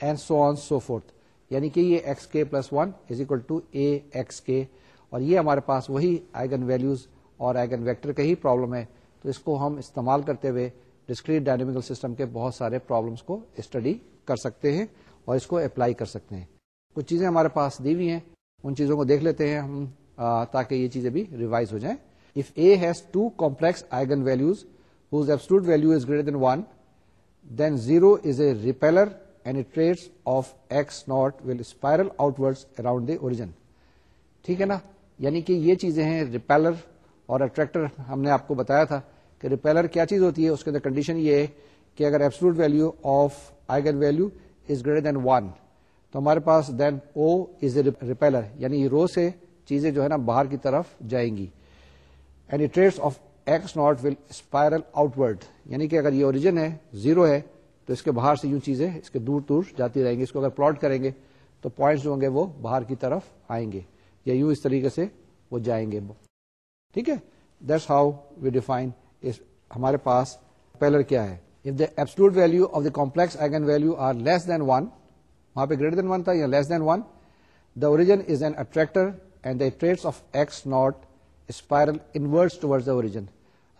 and so on so forth یعنی کہ یہ X K plus one is equal to A X K اور یہ ہمارے پاس وہی آئگن ویلوز اور آئگن ویکٹر کا ہی پرابلم ہے۔ تو اس کو ہم استعمال کرتے ہوئے ڈسکریٹ ڈائنمیکل سسٹم کے بہت سارے پرابلمس کو اسٹڈی کر سکتے ہیں اور اس کو اپلائی کر سکتے ہیں۔ کچھ چیزیں ہمارے پاس دی ہوئی ہیں۔ ان چیزوں کو دیکھ لیتے ہیں ہم تاکہ یہ چیزیں بھی ریوائز ہو جائیں۔ If A has two complex eigenvalues whose absolute value is greater than one then zero is a repeller and trajectories of X naught will spiral outward around the origin ٹھیک ہے نا؟ یعنی کہ یہ چیزیں ہیں ریپیلر اور اٹریکٹر ہم نے آپ کو بتایا تھا کہ ریپیلر کیا چیز ہوتی ہے؟ اس کے اندر کنڈیشن یہ ہے کہ اگر absolute value of eigenvalue is greater than one تو ہمارے پاس دین او از اے ریپیلر یعنی رو سے چیزیں جو ہے نا باہر کی طرف جائیں گی۔ And trajectories of X naught will spiral outward یعنی کہ اگر یہ اوریجن ہے زیرو ہے، تو اس کے باہر سے یوں چیزیں، اس کے دور دور جاتی رہیں گی. اس کو اگر پلاٹ کریں گے، تو پوائنٹس جو ہوں گے وہ باہر کی طرف آئیں گے. یا یوں اس طریقے سے وہ جائیں گے. ٹھیک ہے؟ دیٹس ہاؤ وی ڈیفائن ہمارے پاس پیلر کیا ہے. If the absolute value of the complex eigenvalue are less than one وہاں پہ گریٹر دین ون تھا یا less than one the origin is an attractor and the trajectories of X naught spiral inwards towards the origin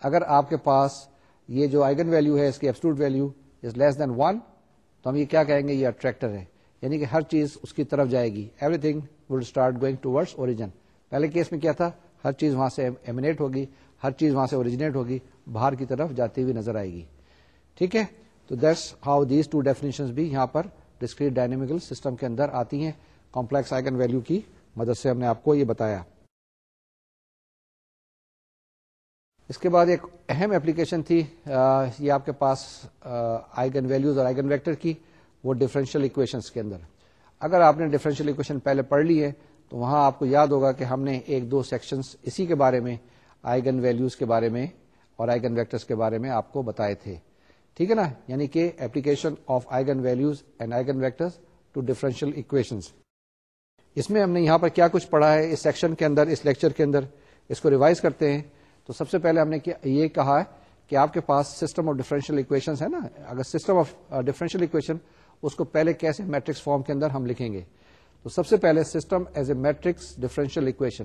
اگر آپ کے پاس یہ جو eigen value ہے، اس کی absolute value is less than one تو ہم یہ کیا کہیں گے؟ یہ اٹریکٹر ہے۔ یعنی کہ ہر چیز اس کی طرف جائے گی۔ Everything will start going towards origin پہلے کیس میں کیا تھا؟ ہر چیز وہاں سے ایمنیٹ ہوگی، ہر چیز وہاں سے اوریجنیٹ ہوگی، باہر کی طرف جاتی ہوئی نظر آئے گی۔ ٹھیک ہے؟ تو that's how these two definition بھی یہاں پر ڈسکریٹ ڈائنمیکل سسٹم کے اندر آتی ہیں۔ کمپلیکس آئگن ویلو کی مدد سے ہم نے آپ کو یہ بتایا۔ اس کے بعد ایک اہم ایپلیکیشن تھی یہ آپ کے پاس آئگن ویلوز اور آئگن ویکٹر کی، وہ ڈفرینشیل اکویشنس کے اندر۔ اگر آپ نے ڈفرینشیل اکویشن پہلے پڑھ لی ہے، تو وہاں آپ کو یاد ہوگا کہ ہم نے ایک دو سیکشنز اسی کے بارے میں آئگن ویلوز کے بارے میں اور آئگن ویکٹرس کے بارے میں آپ کو بتائے تھے۔ ٹھیک ہے نا؟ یعنی کہ application of eigenvalues and eigenvectors to differential equations اس میں ہم نے یہاں پر کیا کچھ پڑھا ہے، اس سیکشن کے اندر، اس لیکچر کے اندر۔ اس کو ریوائز کرتے ہیں۔ تو سب سے پہلے ہم نے یہ کہا ہے کہ آپ کے پاس سسٹم آف ڈیفرنشیل اکویشن ہے نا۔ اگر سسٹم آف ڈیفرنشیل اکویشن اس کو پہلے کیسے میٹرکس فارم کے اندر ہم لکھیں گے؟ تو سب سے پہلے system as a matrix differential equation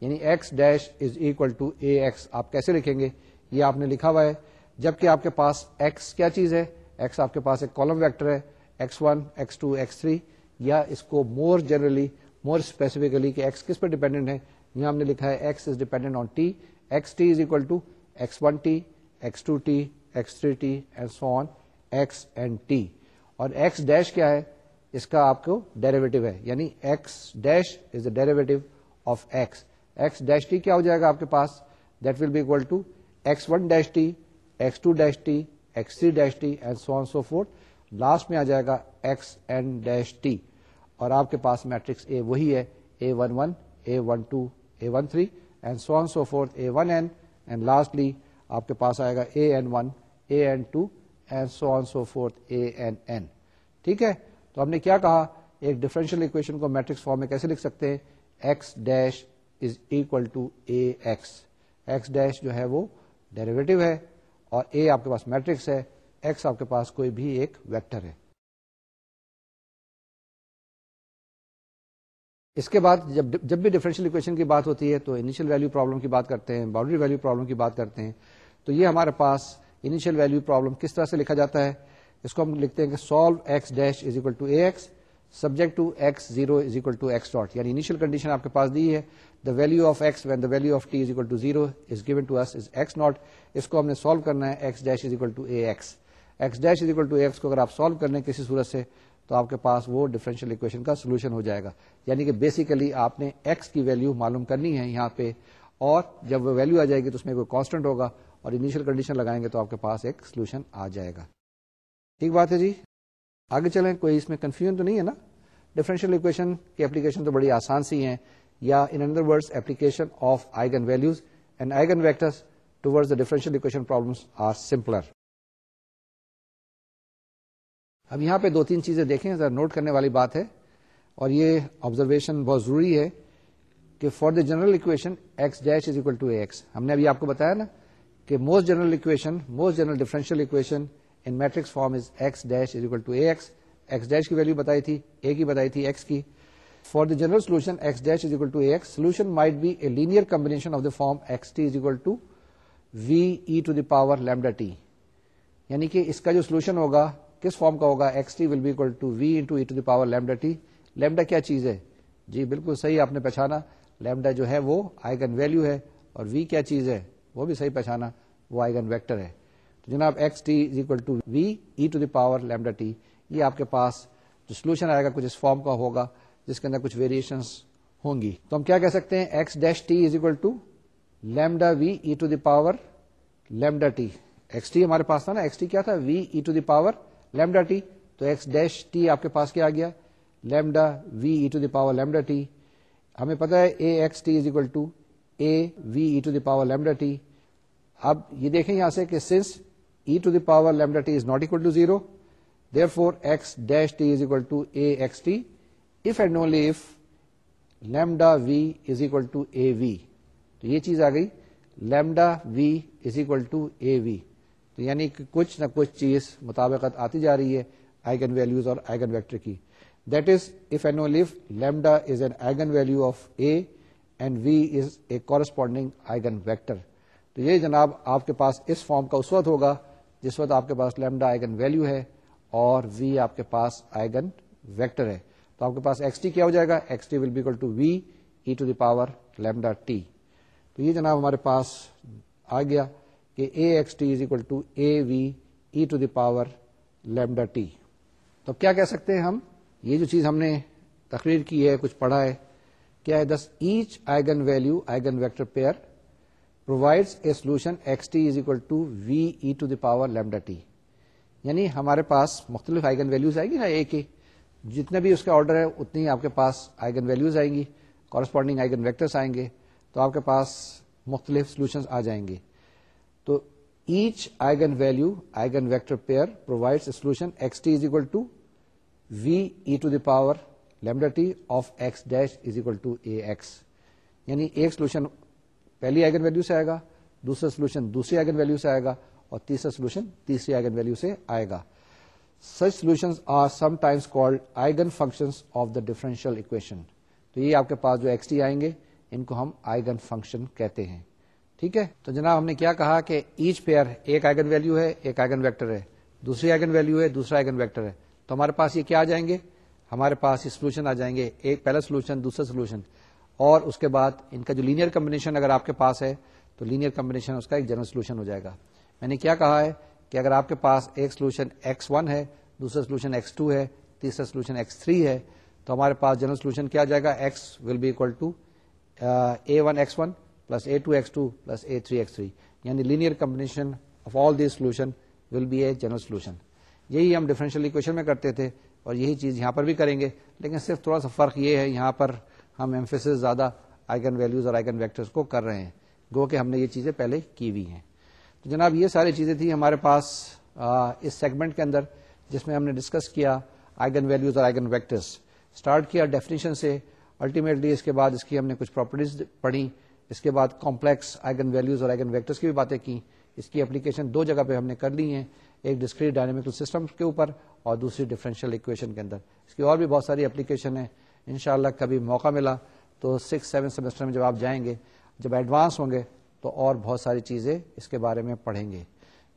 یعنی X dash is equal to A X آپ کیسے لکھیں گے؟ یہ آپ نے لکھا ہوا ہے۔ جبکہ آپ کے پاس ایکس کیا چیز ہے؟ ایکس آپ کے پاس ایک کالم ویکٹر ہے X one X two X three یا اس کو مور جنرلی مور اسپیسیفکلی کہ ایکس کس پہ ڈیپینڈنٹ ہے؟ یہاں ہم نے لکھا ہے X is dependent on T X T is equal to X one T X two T X three T and so on X and T اور ایکس ڈیش کیا ہے؟ اس کا آپ کو ڈیریویٹو ہے. یعنی X dash is the derivative of X X dash T کیا ہو جائے گا آپ کے پاس؟ That will be equal to X one dash T X two dash T X three dash T and so on so forth last میں آ جائے گا ایکس این ڈیش ٹی اور آپ کے پاس میٹرکس اے وہی ہے. A one one A one two A one three and so on so forth A one N and lastly آپ کے پاس آئے گا A N one A N two and so on so forth A N N ٹھیک ہے؟ تو ہم نے کیا کہا؟ ایک ڈفرینشیل اکویشن کو میٹرکس فارم میں کیسے لکھ سکتے ہیں؟ X dash is equal to A X X dash جو ہے وہ ڈیریویٹو ہے اور اے آپ کے پاس میٹرکس ہے. ایکس آپ کے پاس کوئی بھی ایک ویکٹر ہے. اس کے بعد جب جب بھی ڈفرینشیل اکویشن کی بات ہوتی ہے تو انیشیل ویلو پرابلم کی بات کرتے ہیں باؤنڈری ویلو پرابلم کی بات کرتے ہیں، تو یہ ہمارے پاس انیشیل ویلو پرابلم کس طرح سے لکھا جاتا ہے؟ اس کو ہم لکھتے ہیں کہ solve X dash is equal to A X subject to X zero is equal to X dot یعنی انیشیل کنڈیشن آپ کے پاس دی ہے the value of X when the value of T is equal to zero is given to us is X naught اس کو ہم نے solve کرنا ہے X dash is equal to A X X dash is equal to X کو اگر آپ solve کرنے کسی صورت سے تو آپ کے پاس وہ ڈفرینشیل اکویشن کا سولوشن ہو جائے گا۔ یعنی کہ بیسیکلی آپ نے ایکس کی ویلو معلوم کرنی ہے یہاں پہ، اور جب وہ ویلو آ جائے گی تو اس میں کوئی کانسٹنٹ ہوگا، اور انیشیل کنڈیشن لگائیں گے تو آپ کے پاس ایک سولوشن آ جائے گا۔ ٹھیک بات ہے جی؟ آگے چلیں، کوئی اس میں کنفیوژن تو نہیں ہے نا؟ ڈفرینشیل اکویشن کی اپلیکیشن تو بڑی آسان سی ہیں، یا in other word application of eigenvalues and eigenvectors towards the differential equation problems are simpler اب یہاں پہ دو تین چیزیں دیکھیں، ذرا نوٹ کرنے والی بات ہے۔ اور یہ آبزرویشن بہت ضروری ہے کہ for the general equation X dash is equal to A X ہم نے ابھی آپ کو بتایا نا کہ most general equation most general differential equation in matrix form is X dash is equal to A X X dash کی value بتائی تھی اے کی بتائی تھی ایکس کی۔ For the general solution X dash is equal to A X solution might be a linear combination of the form X T is equal to V E to the power lambda T یعنی کہ اس کا جو solution ہوگا کس form کا ہوگا؟ X T will be equal to V into E to the power lambda T lambda کیا چیز ہے؟ جی بالکل صحیح آپ نے پہچانا۔ لیمڈا جو ہے وہ آئیگن ویلو ہے اور وی کیا چیز ہے؟ وہ بھی صحیح پہچانا۔ وہ آئیگن ویکٹر ہے۔ تو جناب X T is equal to V E to the power lambda T یہ آپ کے پاس جو سولوشن آئے گا، کچھ اس فارم کا ہوگا، جس کے اندر کچھ ویریشن ہوں گی۔ تو ہم کیا کہہ سکتے ہیں؟ X dash T is equal to lambda V E to the power lambda T X T ہمارے پاس تھا نا؟ ایکس ٹی کیا تھا؟ V E to the power lambda T تو ایکس ڈیش ٹی آپ کے پاس کیا آ گیا؟ Lambda V E to the power lambda T. ہمیں پتا ہے A X T is equal to A V E to the power lambda T. اب یہ دیکھیں یہاں سے کہ since E to the power lambda T is not equal to zero therefore X dash T is equal to A X T if and only if lambda V is equal to A V تو یہ چیز آ گئی۔ Lambda V is equal to A V تو یعنی کہ کچھ نہ کچھ چیز مطابقت آتی جا رہی ہے آئگن ویلوز اور آئگن ویکٹر کی۔ دیٹ از اف اینو if lambda is an eigenvalue of A and V is a corresponding eigenvector تو یہ جناب آپ کے پاس اس فارم کا اس وقت ہوگا جس وقت آپ کے پاس لیمڈا آئگن ویلو ہے اور وی آپ کے پاس آئگن ویکٹر ہے۔ تو آپ کے پاس ایکس ٹی کیا ہو جائے گا؟ X T will be to V E to the power lambda T تو یہ جناب ہمارے پاس آ گیا۔ کہ A X T is equal to A V E to the power lambda T. تو کیا کہہ سکتے ہیں ہم؟ یہ جو چیز ہم نے تقریر کی ہے، کچھ پڑھا ہے، کیا ہے؟ This each eigenvalue eigenvector pair provide a solution X T is equal to V E to the power lambda T. یعنی ہمارے پاس مختلف آئگن ویلوز آئے گی نا ایک ہی جتنے بھی اس کا آرڈر ہے، اتنی آپ کے پاس آئگن ویلوز آئیں گی، کورسپونڈنگ آئگن ویکٹرس آئیں گے، تو آپ کے پاس مختلف سولوشن آ جائیں گے۔ تو each eigenvalue eigenvector pair provide solution X T is equal to V E to the power lambda T of X dash is equal to A X یعنی ایک سولوشن پہلی آئگن ویلو سے آئے گا، دوسرا سولوشن دوسری آئگن ویلو سے آئے گا اور تیسرا سولوشن تیسری آئگن ویلو سے آئے گا۔ Such solution are sometimes called eigenfunction of the differential equation تو یہ آپ کے پاس جو ایکس ٹی آئیں گے، ان کو ہم آئگن فنکشن کہتے ہیں۔ ٹھیک ہے؟ تو جناب ہم نے کیا کہا کہ ایچ پیئر ایک آئگن ویلو ہے، ایک آئگن ویکٹر ہے۔ دوسری آئگن ویلو ہے، دوسرا آئگن ویکٹر ہے۔ تو ہمارے پاس یہ کیا آ جائیں گے؟ ہمارے پاس یہ سولوشن آ جائیں گے۔ ایک پہلا سولوشن دوسرا سولوشن اور اس کے بعد ان کا جو لینئر کمبنیشن اگر آپ کے پاس ہے، تو لینئر کمبنیشن اس کا ایک جنرل سولوشن ہو جائے گا۔ میں نے کیا کہا ہے کہ اگر آپ کے پاس ایک سولوشن ایکس ون ہے، دوسرا سولوشن ایکس ٹو ہے، تیسرا سولوشن ایکس تھری ہے، تو ہمارے پاس جنرل سولوشن کیا جائے گا؟ X will be equal to A one X one plus A two X two plus A three X three یعنی linear combination of all these solution will be a general solution یہی ہم differential equation میں کرتے تھے اور یہی چیز یہاں پر بھی کریں گے، لیکن صرف تھوڑا سا فرق یہ ہے، یہاں پر ہم ایمفیس زیادہ آئگن ویلوز اور آئگن ویکٹرز کو کر رہے ہیں۔ گو کہ ہم نے یہ چیزیں پہلے کی ہوئی ہیں۔ تو جناب، یہ ساری چیزیں تھیں ہمارے پاس اس سیگمنٹ کے اندر جس میں ہم نے ڈسکس کیا آئگن ویلوز اور آئگن ویکٹرس اسٹارٹ کیا ڈیفینیشن سے الٹیمیٹلی اس کے بعد اس کی ہم نے کچھ پراپرٹیز پڑھی۔ اس کے بعد کمپلیکس آئگن ویلوز اور آئگن ویکٹرس کی بھی باتیں کی اس کی اپلیکیشن دو جگہ پہ ہم نے کر لی ہیں، ایک ڈسکریٹ ڈائنمیکل سسٹم کے اوپر اور دوسری ڈفرینشیل اکویشن کے اندر۔ اس کی اور بھی بہت ساری اپلیکیشن ہے ان کبھی موقع ملا تو سکس سیون سیمسٹر میں جب آپ جائیں گے، جب ایڈوانس ہوں گے تو اور بہت ساری چیزیں اس کے بارے میں پڑھیں گے۔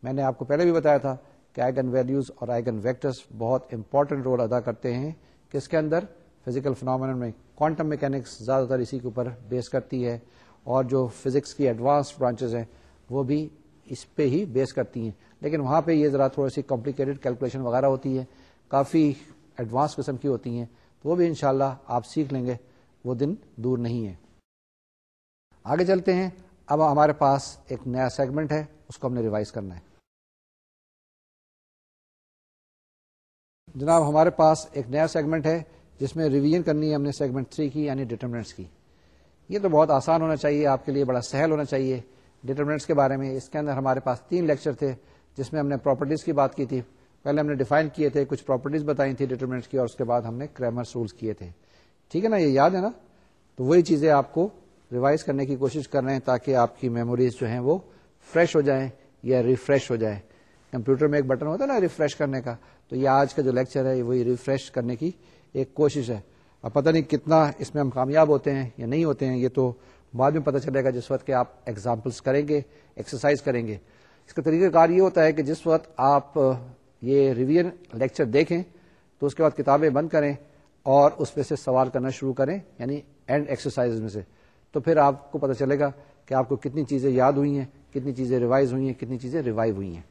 میں نے آپ کو پہلے بھی بتایا تھا کہ آئگن ویلیوز اور آئگن ویکٹرس بہت امپورٹنٹ رول ادا کرتے ہیں۔ کس کے اندر؟ فزیکل فنامن میں۔ کوانٹم میکینکس زیادہ تر اسی کے اوپر بیس کرتی ہے۔ اور جو فزکس کی ایڈوانس برانچز ہیں، وہ بھی اس پہ ہی بیس کرتی ہیں۔ لیکن وہاں پہ یہ ذرا تھوڑی سی کمپلیکیٹڈ کیلکولیشن وغیرہ ہوتی ہے، کافی ایڈوانس قسم کی ہوتی ہیں، تو وہ بھی انشاءاللہ آپ سیکھ لیں گے۔ وہ دن دور نہیں ہے آگے چلتے ہیں۔ اب ہمارے پاس ایک نیا سیگمنٹ ہے، اس کو ہم نے ریوائز کرنا ہے۔ جناب، ہمارے پاس ایک نیا سیگمنٹ ہے، جس میں ریویژن کرنی ہے، ہم نے سیگمنٹ تھری کی یعنی ڈیٹرمنٹس کی۔ یہ تو بہت آسان ہونا چاہیے، آپ کے لیے بڑا سہل ہونا چاہیے۔ ڈیٹرمنٹس کے بارے میں اس کے اندر ہمارے پاس تین لیکچر تھے، جس میں ہم نے پراپرٹیز کی بات کی تھی۔ پہلے ہم نے ڈیفائن کیے تھے، کچھ پراپرٹیز بتائی تھی ڈیٹرمنٹس کی اور اس کے بعد ہم نے کریمرس رولس کیے تھے۔ ٹھیک ہے نا؟ یہ یاد ہے نا؟ تو وہی چیزیں آپ کو ریوائز کرنے کی کوشش کر رہے ہیں تاکہ آپ کی میموریز جو ہیں وہ فریش ہو جائیں یا ریفریش ہو جائیں۔ کمپیوٹر میں ایک بٹن ہوتا ہے نا ریفریش کرنے کا، تو یہ آج کا جو لیکچر ہے وہی ریفریش کرنے کی ایک کوشش ہے۔ اب پتہ نہیں کتنا اس میں ہم کامیاب ہوتے ہیں یا نہیں ہوتے ہیں، یہ تو بعد میں پتہ چلے گا جس وقت کہ آپ ایگزامپلس کریں گے ایکسرسائز کریں گے۔ اس کا طریقہ کار یہ ہوتا ہے کہ جس وقت آپ یہ ریویژن لیکچر دیکھیں، تو اس کے بعد کتابیں بند کریں اور اس پہ سے سوال کرنا شروع کریں یعنی اینڈ ایکسرسائز میں سے۔ تو پھر آپ کو پتہ چلے گا کہ آپ کو کتنی چیزیں یاد ہوئی ہیں، کتنی چیزیں ریوائز ہوئی ہیں، کتنی چیزیں ریوائو ہوئی ہیں۔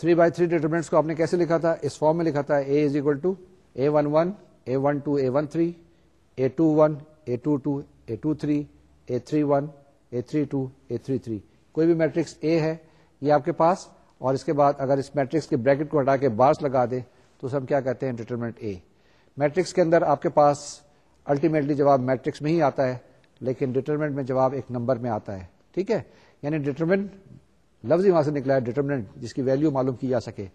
تھری بائی تھری ڈیٹرمنٹس کو آپ نے کیسے لکھا تھا؟ اس فارم میں لکھا تھا A is equal to A one one A one two A one three A two one A two two A two three A three one A three two A three three کوئی بھی matrix A ہے یہ آپ کے پاس، اور اس کے بعد اگر اس میٹرکس کے بریکٹ کو ہٹا کے بارس لگا دے، تو ہم کیا کہتے ہیں؟ ڈیٹرمنٹ اے میٹرکس کے اندر آپ کے پاس الٹیمیٹلی جواب میٹرکس میں ہی آتا ہے، لیکن ڈیٹرمنٹ میں جواب ایک نمبر میں آتا ہے. ٹھیک ہے؟ یعنی ڈیٹرمنٹ لفظ ہی وہاں سے نکلا ہے ڈیٹرمنٹ جس کی ویلو معلوم کی جا سکے۔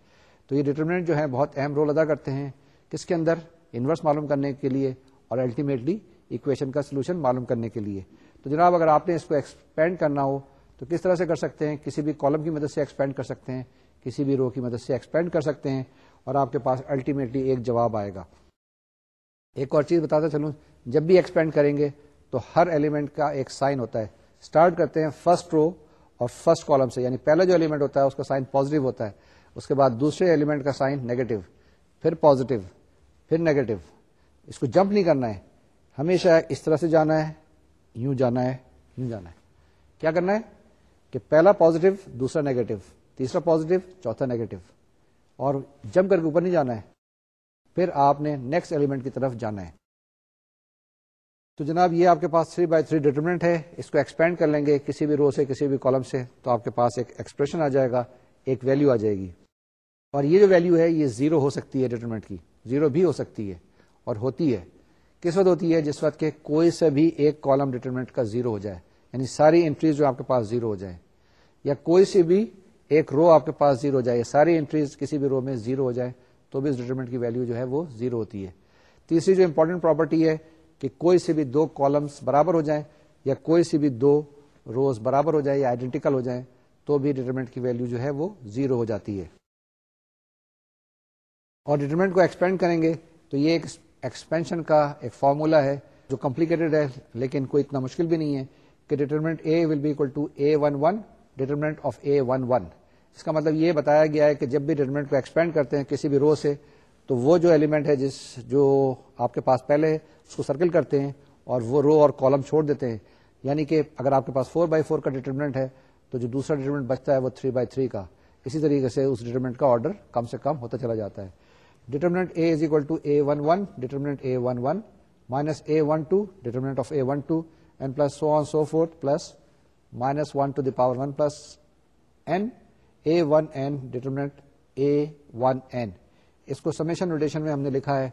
تو یہ ڈیٹرمنٹ جو ہے بہت اہم رول ادا کرتے ہیں کس کے اندر؟ انورس معلوم کرنے کے لیے اور الٹیمیٹلی اکویشن کا سولوشن معلوم کرنے کے لیے۔ تو جناب، اگر آپ نے اس کو ایکسپینڈ کرنا ہو، تو کس طرح سے کر سکتے ہیں؟ کسی بھی کالم کی مدد سے ایکسپینڈ کر سکتے ہیں، کسی بھی رو کی مدد سے ایکسپینڈ کر سکتے ہیں اور آپ کے پاس الٹیمیٹلی ایک جواب آئے گا۔ ایک اور چیز بتاتا چلوں، جب بھی ایکسپینڈ کریں گے تو ہر ایلیمنٹ کا ایک سائن ہوتا ہے۔ اسٹارٹ کرتے ہیں فرسٹ رو اور فرسٹ کالم سے یعنی پہلا جو ایلیمنٹ ہوتا ہے، اس کا سائن پازیٹو ہوتا ہے، اس کے بعد دوسرے ایلیمنٹ کا سائن نیگیٹو پھر پازیٹو پھر نیگیٹو اس کو جمپ نہیں کرنا ہے، ہمیشہ اس طرح سے جانا ہے، یوں جانا ہے، یوں جانا ہے۔ کیا کرنا ہے؟ کہ پہلا پازیٹو دوسرا نیگیٹو تیسرا پازیٹو چوتھا نیگیٹو اور جمپ کر کے اوپر نہیں جانا ہے، پھر آپ نے نیکسٹ ایلیمنٹ کی طرف جانا ہے۔ تو جناب یہ آپ کے پاس تھری بائی تھری ڈیٹرمنٹ ہے، اس کو ایکسپینڈ کر لیں گے کسی بھی رو سے، کسی بھی کالم سے، تو آپ کے پاس ایک ایکسپریشن آ جائے گا، ایک ویلو آ جائے گی۔ اور یہ جو ویلو ہے، یہ زیرو ہو سکتی ہے ڈیٹرمنٹ کی۔ زیرو بھی ہو سکتی ہے اور ہوتی ہے۔ کس وقت ہوتی ہے؟ جس وقت کہ کوئی سے بھی ایک کالم ڈیٹرمنٹ کا زیرو ہو جائے۔ یعنی ساری انٹریز جو آپ کے پاس زیرو ہو جائے یا کوئی سی بھی ایک رو آپ کے پاس زیرو ہو جائے، یا ساری انٹریز کسی بھی رو میں زیرو ہو جائے تو بھی اس ڈیٹرمنٹ کی ویلو جو ہے وہ زیرو ہوتی ہے۔ تیسری جو امپورٹنٹ پراپرٹی ہے کہ کوئی سے بھی دو کالمس برابر ہو جائیں یا کوئی سی بھی دو روز برابر ہو جائے یا آئیڈینٹیکل ہو جائیں، تو بھی ڈیٹرمنٹ کی ویلو جو ہے وہ زیرو ہو جاتی ہے۔ اور ڈیٹرمنٹ کو ایکسپینڈ کریں گے تو یہ ایک ایکسپینشن کا ایک فارمولا ہے جو کمپلیکیٹڈ ہے، لیکن کوئی اتنا مشکل بھی نہیں ہے کہ determinant A will be equal to A one one determinant of A one one اس کا مطلب یہ بتایا گیا ہے کہ جب بھی ڈیٹرمنٹ کو ایکسپینڈ کرتے ہیں کسی بھی رو سے تو وہ جو ایلیمنٹ ہے جس جو آپ کے پاس پہلے اس کو سرکل کرتے ہیں اور وہ رو اور کالم چھوڑ دیتے ہیں یعنی کہ اگر آپ کے پاس فور بائی فور کا ڈیٹرمنٹ ہے تو جو دوسرا ڈیٹرمنٹ بچتا ہے وہ تھری بائی تھری کا۔ اسی طریقے سے اس ڈیٹرمنٹ کا آرڈر کم سے کم ہوتا چلا جاتا ہے۔ Determinant A is equal to A one one determinant A one one minus A one two determinant of A one two n plus so on so forth plus minus one to the power one plus n A one n determinant A one n اس کو summation notation میں ہم نے لکھا ہے۔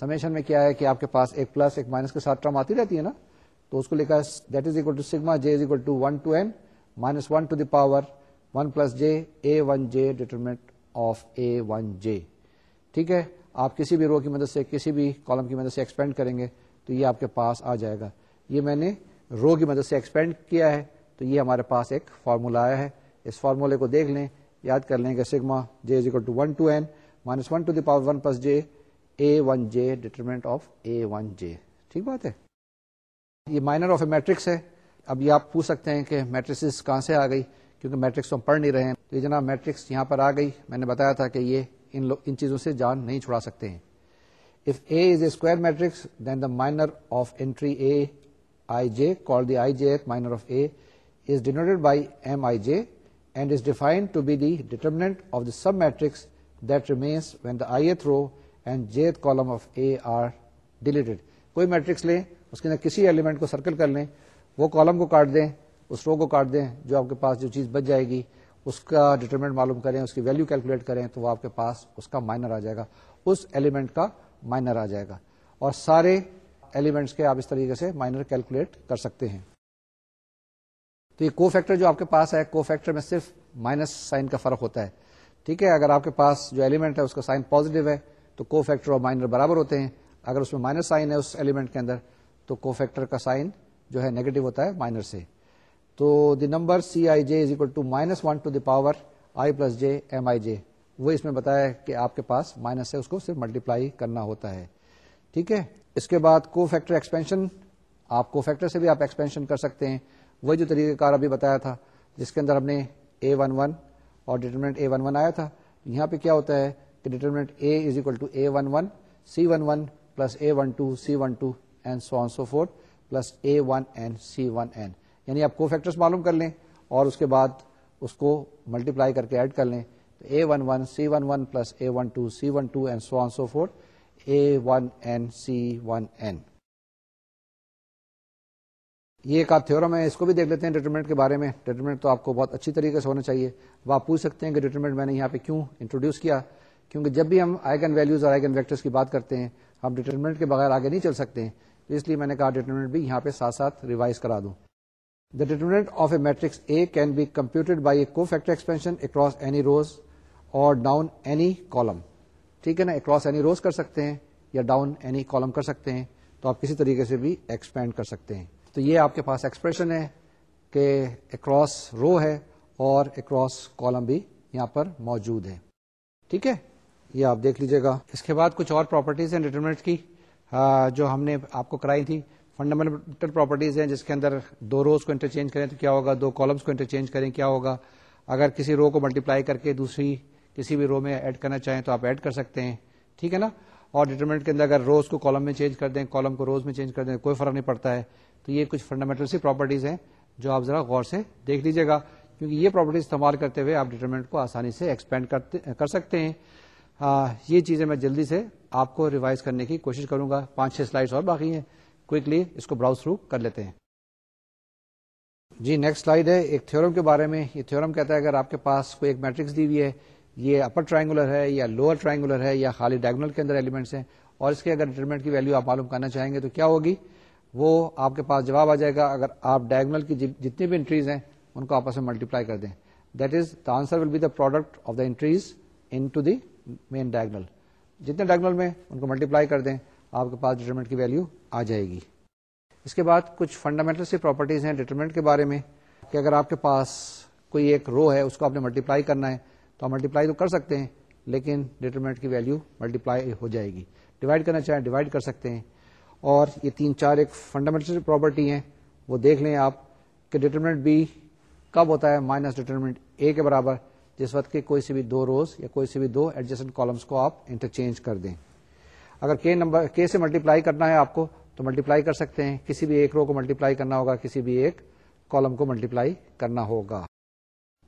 Summation میں کیا ہے کہ آپ کے پاس ایک پلس ایک مائنس کے ساتھ ٹرم آتی رہتی ہے نا؟ تو اس کو لکھا ہے that is equal to sigma j is equal to one to n minus one to the power one plus j A one j determinant of A one j ٹھیک ہے؟ آپ کسی بھی رو کی مدد سے، کسی بھی کالم کی مدد سے ایکسپینڈ کریں گے تو یہ آپ کے پاس آ جائے گا۔ یہ میں نے رو کی مدد سے ایکسپینڈ کیا ہے تو یہ ہمارے پاس ایک فارمولا آیا ہے۔ اس فارمولے کو دیکھ لیں، یاد کر لیں کہ sigma j is equal to one to n minus one to the power one plus j A one j determinant of A one j ٹھیک بات ہے؟ یہ مائنر آف اے میٹرکس ہے. اب یہ آپ پوچھ سکتے ہیں کہ میٹرکس کہاں سے آ گئی؟ کیونکہ میٹرکس تو ہم پڑھ نہیں رہے ہیں. تو یہ جناب میٹرکس یہاں پر آ گئی. میں نے بتایا تھا کہ یہ ان ان چیزوں سے جان نہیں چھڑا سکتے ہیں. If A is a square matrix then the minor of entry A I J call the I J minor of A is denoted by M I J and is defined to be the determinant of the submatrix that remains when the ith row and J column of A are deleted کوئی matrix لیں اس کے اندر کسی element کو circle کر لیں وہ column کو کاٹ دیں اس رو کو کاٹ دیں جو آپ کے پاس جو چیز بچ جائے گی اس کا ڈیٹرمنٹ معلوم کریں اس کی ویلو کیلکولیٹ کریں تو وہ آپ کے پاس اس کا مائنر آ جائے گا اس ایلیمنٹ کا مائنر آ جائے گا اور سارے ایلیمنٹس کے آپ اس طریقے سے مائنر کیلکولیٹ کر سکتے ہیں تو یہ کو فیکٹر جو آپ کے پاس ہے کو فیکٹر میں صرف مائنس سائن کا فرق ہوتا ہے ٹھیک ہے، اگر آپ کے پاس جو ایلیمنٹ ہے، اس کا سائن پازیٹو ہے، تو کو فیکٹر اور مائنر برابر ہوتے ہیں۔ اگر اس میں مائنس سائن ہے، اس ایلیمنٹ کے اندر، تو کو فیکٹر کا سائن جو ہے نیگیٹو ہوتا ہے مائنر سے۔ تو the number C I J is equal to minus one to the power I plus J M I J وہ اس میں بتایا کہ آپ کے پاس مائنس ہے، اس کو صرف ملٹیپلائی کرنا ہوتا ہے۔ ٹھیک ہے، اس کے بعد کو فیکٹر ایکسپینشن آپ کو فیکٹر سے بھی آپ ایکسپینشن کر سکتے ہیں۔ وہ جو طریقہ کار ابھی بتایا تھا، جس کے اندر ہم نے اے ون ون اور ڈیٹرمنٹ اے ون ون آیا تھا۔ یہاں پہ کیا ہوتا ہے کہ determinant A is equal to A one one C one one plus A one two C one two and so so forth plus A one n C one n یعنی آپ کو فیکٹرس معلوم کر لیں اور اس کے بعد اس کو ملٹیپلائی کر کے ایڈ کر لیں۔ تو A one one C one one plus A one two C one two and so so forth A one n C one n یہ ایک آپ تھورم ہے اس کو بھی دیکھ لیتے ہیں ڈیٹرمنٹ کے بارے میں۔ ڈیٹرمنٹ تو آپ کو بہت اچھی طریقے سے ہونا چاہیے۔ وہ آپ پوچھ سکتے ہیں کہ ڈیٹرمنٹ میں نے یہاں پہ کیوں انٹروڈیوس کیا؟ کیونکہ جب بھی ہم آئیگن ویلوز اور آئیگن ویکٹرس کی بات کرتے ہیں، ہم ڈیٹرمنٹ کے بغیر آگے نہیں چل سکتے ہیں۔ اس لیے میں نے کہا ڈیٹرمنٹ بھی یہاں پہ ساتھ ساتھ ریوائز کرا دوں۔ The determinant of a matrix A can be computed by a cofactor expansion across any rows or down any column ٹھیک ہے نا؟ اکراس اینی روز کر سکتے ہیں یا ڈاؤن اینی کالم کر سکتے ہیں۔ تو آپ کسی طریقے سے بھی ایکسپینڈ کر سکتے ہیں۔ تو یہ آپ کے پاس ایکسپریشن ہے کہ اکراس رو ہے اور اکراس کالم بھی یہاں پر موجود ہے۔ ٹھیک ہے؟ یہ آپ دیکھ لیجیے گا۔ اس کے بعد کچھ اور پراپرٹیز ہیں ڈیٹرمنٹ کی جو ہم نے آپ کو کرائی تھی۔ فنڈامنٹل پراپرٹیز ہیں جس کے اندر دو روز کو انٹرچینج کریں تو کیا ہوگا؟ دو کالمس کو انٹرچینج کریں، کیا ہوگا؟ اگر کسی رو کو ملٹیپلائی کر کے دوسری کسی بھی رو میں ایڈ کرنا چاہیں تو آپ ایڈ کر سکتے ہیں۔ ٹھیک ہے نا؟ اور ڈیٹرمنٹ کے اندر اگر روز کو کالم میں چینج کر دیں کالم کو روز میں چینج کر دیں، کوئی فرق نہیں پڑتا ہے۔ تو یہ کچھ فنڈامنٹل سی پراپرٹیز ہیں جو آپ ذرا غور سے دیکھ لیجیے گا، کیونکہ یہ پراپرٹیز استعمال کرتے ہوئے آپ ڈیٹرمنٹ کو آسانی سے ایکسپینڈ کر سکتے ہیں۔ یہ چیزیں میں جلدی سے آپ کو ریوائز کرنے کی کوشش کروں گا۔ پانچ چھ سلائڈس اور باقی ہیں۔ کوئکلی اس کو براؤز تھرو کر لیتے ہیں۔ جی نیکسٹ سلائڈ ہے۔ ایک تھورم کے بارے میں۔ یہ تھورم کہتا ہے اگر آپ کے پاس کوئی ایک میٹرکس دی ہوئی ہے، یہ اپر ٹرائنگولر ہے یا لوور ٹرائنگولر ہے یا خالی ڈائگنل کے اندر ایلیمنٹس ہیں، اور اس کے اگر ڈیٹرمنٹ کی ویلو آپ معلوم کرنا چاہیں گے تو کیا ہوگی؟ وہ آپ کے پاس جواب آ جائے گا اگر آپ ڈائگنل کی جتنی بھی انٹریز ہیں، ان کو آپس میں ملٹیپلائی کر دیں۔ That is the answer will be the product of the entries into the main diagonal جتنے ڈائگنل میں ان کو ملٹیپلائی کر دیں، آپ کے پاس ڈیٹرمنٹ کی ویلو آ جائے گی۔ اس کے بعد کچھ فنڈامنٹل سی پراپرٹیز ہیں ڈیٹرمنٹ کے بارے میں، کہ اگر آپ کے پاس کوئی ایک رو ہے، اس کو آپ نے ملٹیپلائی کرنا ہے، تو آپ ملٹیپلائی تو کر سکتے ہیں، لیکن ڈیٹرمنٹ کی ویلو ملٹیپلائی ہو جائے گی۔ ڈیوائڈ کرنا چاہیں ڈیوائڈ کر سکتے ہیں۔ اور یہ تین چار ایک فنڈامنٹل پراپرٹی ہیں، وہ دیکھ لیں آپ کہ ڈیٹرمنٹ بی کب ہوتا ہے مائنس ڈیٹرمنٹ اے کے برابر، جس وقت کے کوئی سے بھی دو روز یا کوئی سے بھی دو ایڈجسٹنٹ کالمس کو آپ انٹرچینج کر دیں۔ اگر کے نمبر کے سے ملٹیپلائی کرنا ہے آپ کو، تو ملٹیپلائی کر سکتے ہیں۔ کسی بھی ایک رو کو ملٹیپلائی کرنا ہوگا، کسی بھی ایک کالم کو ملٹیپلائی کرنا ہوگا۔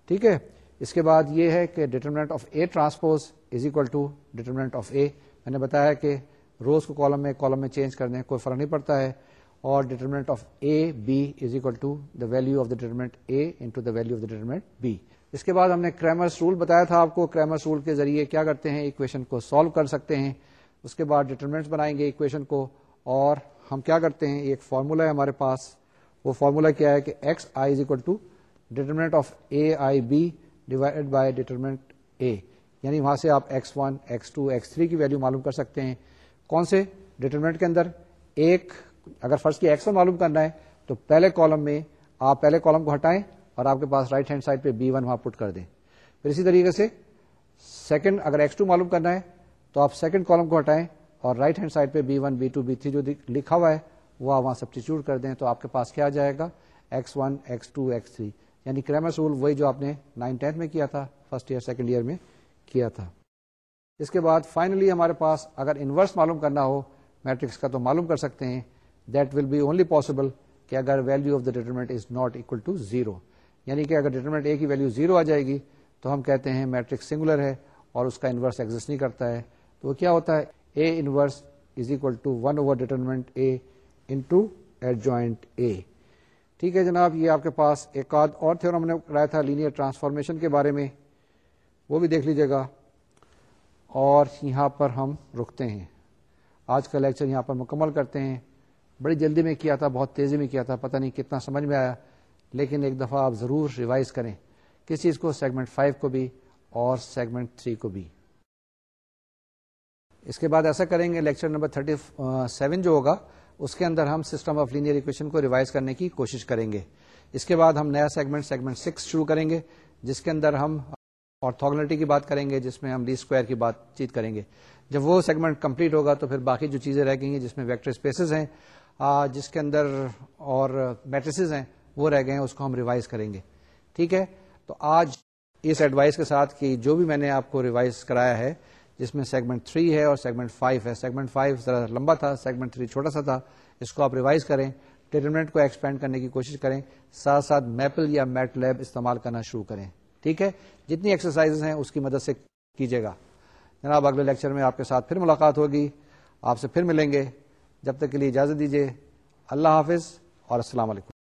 ٹھیک ہے؟ اس کے بعد یہ ہے کہ determinant of A transpose is equal to determinant of A میں نے بتایا کہ روز کو کالم میں کالم میں چینج کر دیں کوئی فرق نہیں پڑتا ہے اور determinant of A B is equal to the value of the determinant A into the value of the determinant B اس کے بعد ہم نے کریمرس رول بتایا تھا آپ کو. کریمرس رول کے ذریعے کیا کرتے ہیں؟ اکویشن کو سالو کر سکتے ہیں. اس کے بعد ڈیٹرمنٹس بنائیں گے اکویشن کو اور ہم کیا کرتے ہیں؟ ایک فارمولا ہے ہمارے پاس. وہ فارمولا کیا ہے کہ X I is equal to determinant of A I B divide by determinant A یعنی وہاں سے آپ X one X two X three کی ویلو معلوم کر سکتے ہیں. کون سے؟ ڈیٹرمنٹ کے اندر. ایک، اگر فرسٹ کی ایکس معلوم کرنا ہے، تو پہلے کالم میں آپ پہلے کالم کو ہٹائیں اور آپ کے پاس رائٹ ہینڈ سائڈ پہ بی ون وہاں پٹ کر دیں۔ پھر اسی طریقے سے سیکنڈ اگر ایکس ٹو معلوم کرنا ہے، تو آپ سیکنڈ کالم کو ہٹائیں اور رائٹ ہینڈ سائڈ پہ B one B two B three جو لکھا ہوا ہے، وہ آپ وہاں سبسٹیچیوٹ کر دیں تو آپ کے پاس کیا آ جائے گا؟ X one X two X three یعنی کریمس رول وہی جو آپ نے نائن ٹینتھ میں کیا تھا فرسٹ ایئر سیکنڈ ایئر میں کیا تھا۔ اس کے بعد فائنلی ہمارے پاس اگر انورس معلوم کرنا ہو میٹرکس کا تو معلوم کر سکتے ہیں that will be only possible کہ اگر value of the determinant is not equal to zero یعنی کہ اگر ڈیٹرمنٹ اے کی ویلو زیرو آ جائے گی، تو ہم کہتے ہیں میٹرک سنگولر ہے اور اس کا انورس ایگزٹ نہیں کرتا ہے۔ تو وہ کیا ہوتا ہے؟ A inverse is equal to one over determinant A into adjoint A ٹھیک ہے جناب، یہ آپ کے پاس ایک آدھ اور تھے ہم نے کرایا تھا لینئر ٹرانسفارمیشن کے بارے میں۔ وہ بھی دیکھ لیجیے گا۔ اور یہاں پر ہم رکتے ہیں۔ آج کا لیکچر یہاں پر مکمل کرتے ہیں۔ بڑی جلدی میں کیا تھا، بہت تیزی میں کیا تھا، پتہ نہیں کتنا سمجھ میں آیا، لیکن ایک دفعہ آپ ضرور ریوائز کریں۔ کس چیز کو؟ سیگمنٹ 5 کو بھی اور سیگمنٹ 3 کو بھی۔ اس کے بعد ایسا کریں گے، لیکچر نمبر 37 جو ہوگا، اس کے اندر ہم سسٹم آف لینئر اکویشن کو ریوائز کرنے کی کوشش کریں گے۔ اس کے بعد ہم نیا سیگمنٹ سیگمنٹ 6 شروع کریں گے، جس کے اندر ہم آرتھوگنلٹی کی بات کریں گے، جس میں ہم ڈی اسکوائر کی بات چیت کریں گے۔ جب وہ سیگمنٹ کمپلیٹ ہوگا تو پھر باقی جو چیزیں رہ گئی ہیں، جس میں ویکٹر اسپیسز ہیں جس کے اندر اور میٹریسز ہیں، وہ رہ گئے ہیں، اس کو ہم ریوائز کریں گے۔ ٹھیک ہے؟ تو آج اس ایڈوائس کے ساتھ کہ جو بھی میں نے آپ کو ریوائز کرایا ہے، جس میں سیگمنٹ 3 ہے اور سیگمنٹ 5 ہے۔ سیگمنٹ 5 ذرا لمبا تھا سیگمنٹ 3 چھوٹا سا تھا، اس کو آپ ریوائز کریں ڈیٹرمنٹ کو ایکسپینڈ کرنے کی کوشش کریں، ساتھ ساتھ میپل یا میٹ لیب استعمال کرنا شروع کریں۔ ٹھیک ہے؟ جتنی ایکسرسائز ہیں، اس کی مدد سے کیجیے گا۔ جناب، اگلے لیکچر میں آپ کے ساتھ پھر ملاقات ہوگی۔ آپ سے پھر ملیں گے۔ جب تک کے لیے اجازت دیجیے۔ اللہ حافظ اور السلام علیکم۔